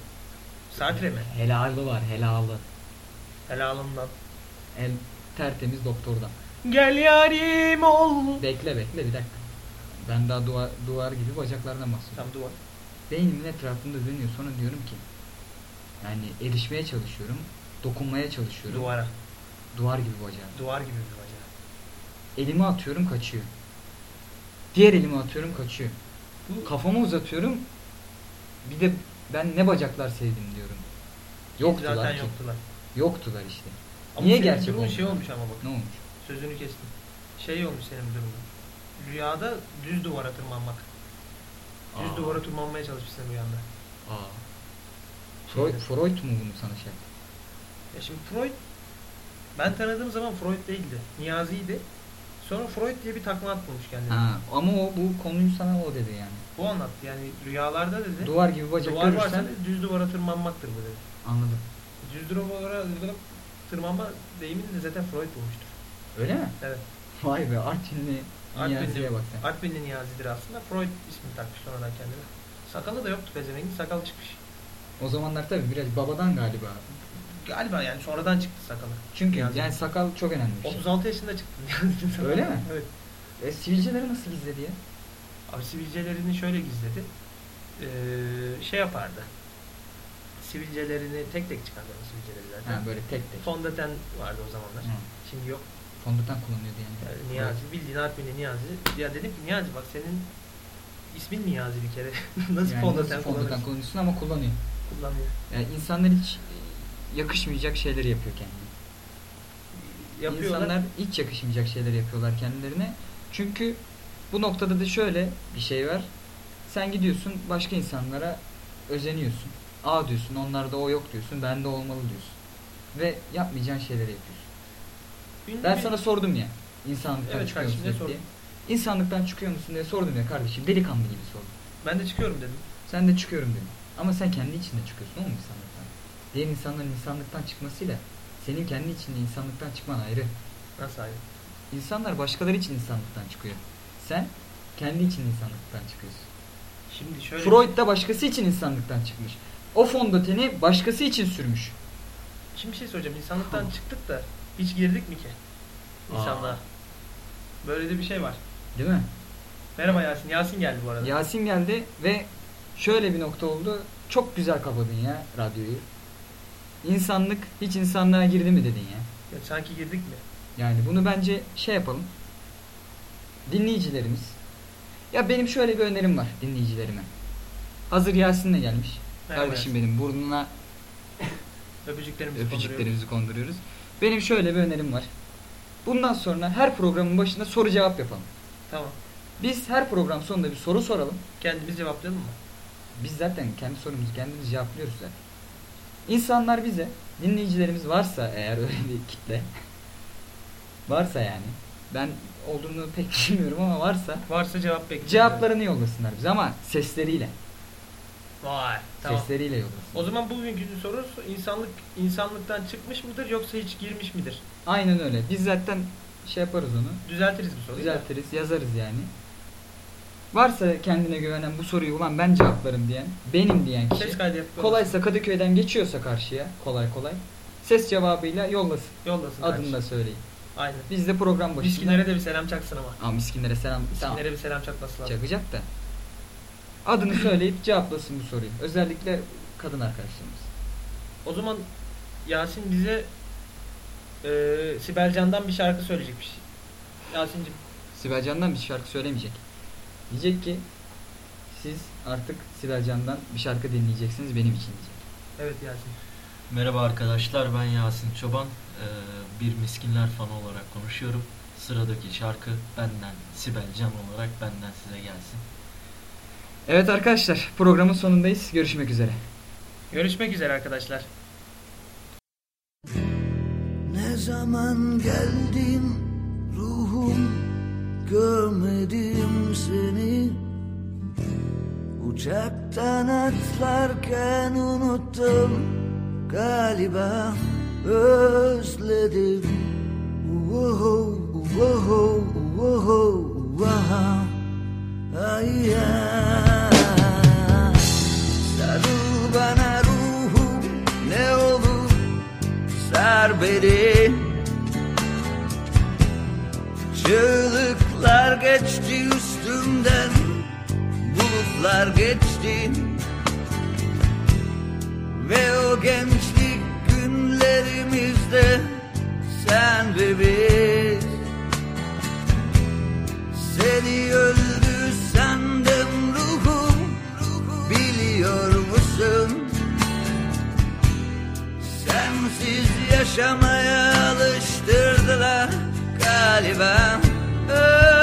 Sartre mi? helalı var helalı. Helalından. El tertemiz doktordan. Gel yarim ol. Bekle bekle bir dakika. Ben daha duvar, duvar gibi bacaklardan bahsediyorum. Tam duvar. Beynimin etrafında dönüyor. Sonra diyorum ki yani erişmeye çalışıyorum. Dokunmaya çalışıyorum. Duvara. Duvar gibi bacağı. Duvar gibi bir bacak. Elimi atıyorum kaçıyor. Diğer elimi atıyorum kaçıyor. Bu Kafamı uzatıyorum. Bir de ben ne bacaklar sevdim diyorum. Yoktular zaten ki. yoktular. Yoktular işte. Ama Niye senin gerçek durumun oldu? şey olmuş ama bak. Ne olmuş? Sözünü kestim. Şey olmuş senin durumun. Rüyada düz duvara tırmanmak. Düz Aa. duvara tırmanmaya çalışmışsın rüyanda. Aa. Freud, Freud mu bunu sana şey yaptı? Ya şimdi Freud ben tanıdığım zaman Freud değildi. Niyazi'ydi. Sonra Freud diye bir takma at bulmuş kendine. Ha, ama o bu konuyu sana o dedi yani. Bu anlattı yani rüyalarda dedi. Duvar gibi bacak duvar varsa görürsen dedi, düz duvara tırmanmaktır bu dedi. anladım. Düz duvara tırmanma deyimini de zaten Freud bulmuştur. Öyle mi? Evet. Vay be Artvinli Niyazi'ye bak sen. Artvinli Niyazi'dir aslında. Freud ismini takmış sonradan kendine. Sakalı da yoktu pezevengin. Sakal çıkmış. O zamanlar tabii biraz babadan galiba. Galiba yani sonradan çıktı sakalı. Çünkü Niyazi. yani sakal çok önemli bir şey. 36 yaşında çıktı Niyazi'nin sakalı. Öyle mi? Evet. E, sivilceleri nasıl gizledi ya? Abi sivilcelerini şöyle gizledi. Ee, şey yapardı. Sivilcelerini tek tek çıkardı o sivilceleri zaten. Ha böyle tek tek. Fondöten vardı o zamanlar. Hı. Şimdi yok. Fondöten kullanıyordu yani. Yani Niyazi, bildiğin Artvinli Niyazi. Ya dedim ki Niyazi bak senin ismin Niyazi bir kere. nasıl Yani fondöten fondöten kullanıyorsun ama kullanıyor. Kullanıyor. Yani insanlar hiç e, yakışmayacak şeyleri yapıyor kendine. Yapıyorlar. İnsanlar hiç yakışmayacak şeyler yapıyorlar kendilerine. Çünkü bu noktada da şöyle bir şey var. Sen gidiyorsun başka insanlara özeniyorsun. Aa diyorsun onlarda o yok diyorsun. Bende olmalı diyorsun. Ve yapmayacağın şeyleri yapıyorsun. Ünlü Ben bir- sana sordum ya. insanlıktan Evet çıkıyor musun diye. sordun? İnsanlıktan çıkıyor musun diye sordum ya kardeşim. Delikanlı gibi sordum. Ben de çıkıyorum dedim. Sen de çıkıyorum dedim. Ama sen kendi içinde çıkıyorsun oğlum insanlıktan. Diğer insanların insanlıktan çıkmasıyla senin kendi içinde insanlıktan çıkman ayrı. Nasıl ayrı? İnsanlar başkaları için insanlıktan çıkıyor. Sen kendi için insanlıktan çıkıyorsun. Şimdi şöyle Freud da başkası için insanlıktan çıkmış. O fondöteni başkası için sürmüş. Şimdi bir şey soracağım. İnsanlıktan çıktık da hiç girdik mi ki? İnsanlığa. Aa. Böyle de bir şey var. Değil mi? Merhaba Yasin. Yasin geldi bu arada. Yasin geldi ve şöyle bir nokta oldu. Çok güzel kapadın ya radyoyu. İnsanlık hiç insanlığa girdi mi dedin ya. Ya sanki girdik mi? Yani bunu bence şey yapalım. Dinleyicilerimiz. Ya benim şöyle bir önerim var dinleyicilerime. Hazır Yasin de gelmiş. Kardeşim benim burnuna Öpücüklerimizi konduruyoruz. öpücüklerimizi konduruyoruz. Benim şöyle bir önerim var. Bundan sonra her programın başında soru cevap yapalım. Tamam. Biz her program sonunda bir soru soralım. Kendimiz cevaplayalım mı? Biz zaten kendi sorumuzu kendimiz cevaplıyoruz zaten. İnsanlar bize, dinleyicilerimiz varsa eğer öyle bir kitle, varsa yani, ben olduğunu pek bilmiyorum ama varsa, Varsa cevap bekliyoruz. cevaplarını yollasınlar bize ama sesleriyle, Vay. Tamam. sesleriyle yollasınlar. O zaman bugünkü soru insanlık insanlıktan çıkmış mıdır yoksa hiç girmiş midir? Aynen öyle. Biz zaten şey yaparız onu, Düzeltiriz bu soruyu. düzeltiriz, yazarız yani. Varsa kendine güvenen bu soruyu ulan ben cevaplarım diyen, benim diyen kişi, Ses kaydı yapıp kolaysa Kadıköy'den geçiyorsa karşıya, kolay kolay, ses cevabıyla yollasın. yollasın. Adını da söyleyin. Aynen. Biz de program başında... Miskinlere de bir selam çaksın ama. Aa, miskinlere selam. Miskinlere Tamam. bir selam çakması lazım. Çakacak da. Adını söyleyip cevaplasın bu soruyu. Özellikle kadın arkadaşlarımız. O zaman Yasin bize e, Sibel Can'dan bir şarkı söyleyecekmiş. Yasin'cim Sibel Can'dan bir şarkı söylemeyecek. Diyecek ki siz artık Sibel Can'dan bir şarkı dinleyeceksiniz benim için diyecek. evet Yasin. Merhaba arkadaşlar ben Yasin Çoban. Ee, bir miskinler fanı olarak konuşuyorum. sıradaki şarkı benden Sibel Can olarak benden size gelsin. Evet arkadaşlar programın sonundayız. Görüşmek üzere. Görüşmek üzere arkadaşlar. Ne zaman geldim ruhum görmedim seni Uçaktan atlarken unuttum galiba özledim Woho, woho, woho, woho. Ay ya. Sarıl bana ruhum ne olur sar beni. Çığlıklar geçti üstümden Bulutlar geçti. Ve o gençlik günlerimizde Sen ve biz. Seni öldü musun? Sensiz yaşamaya alıştırdılar galiba Özledim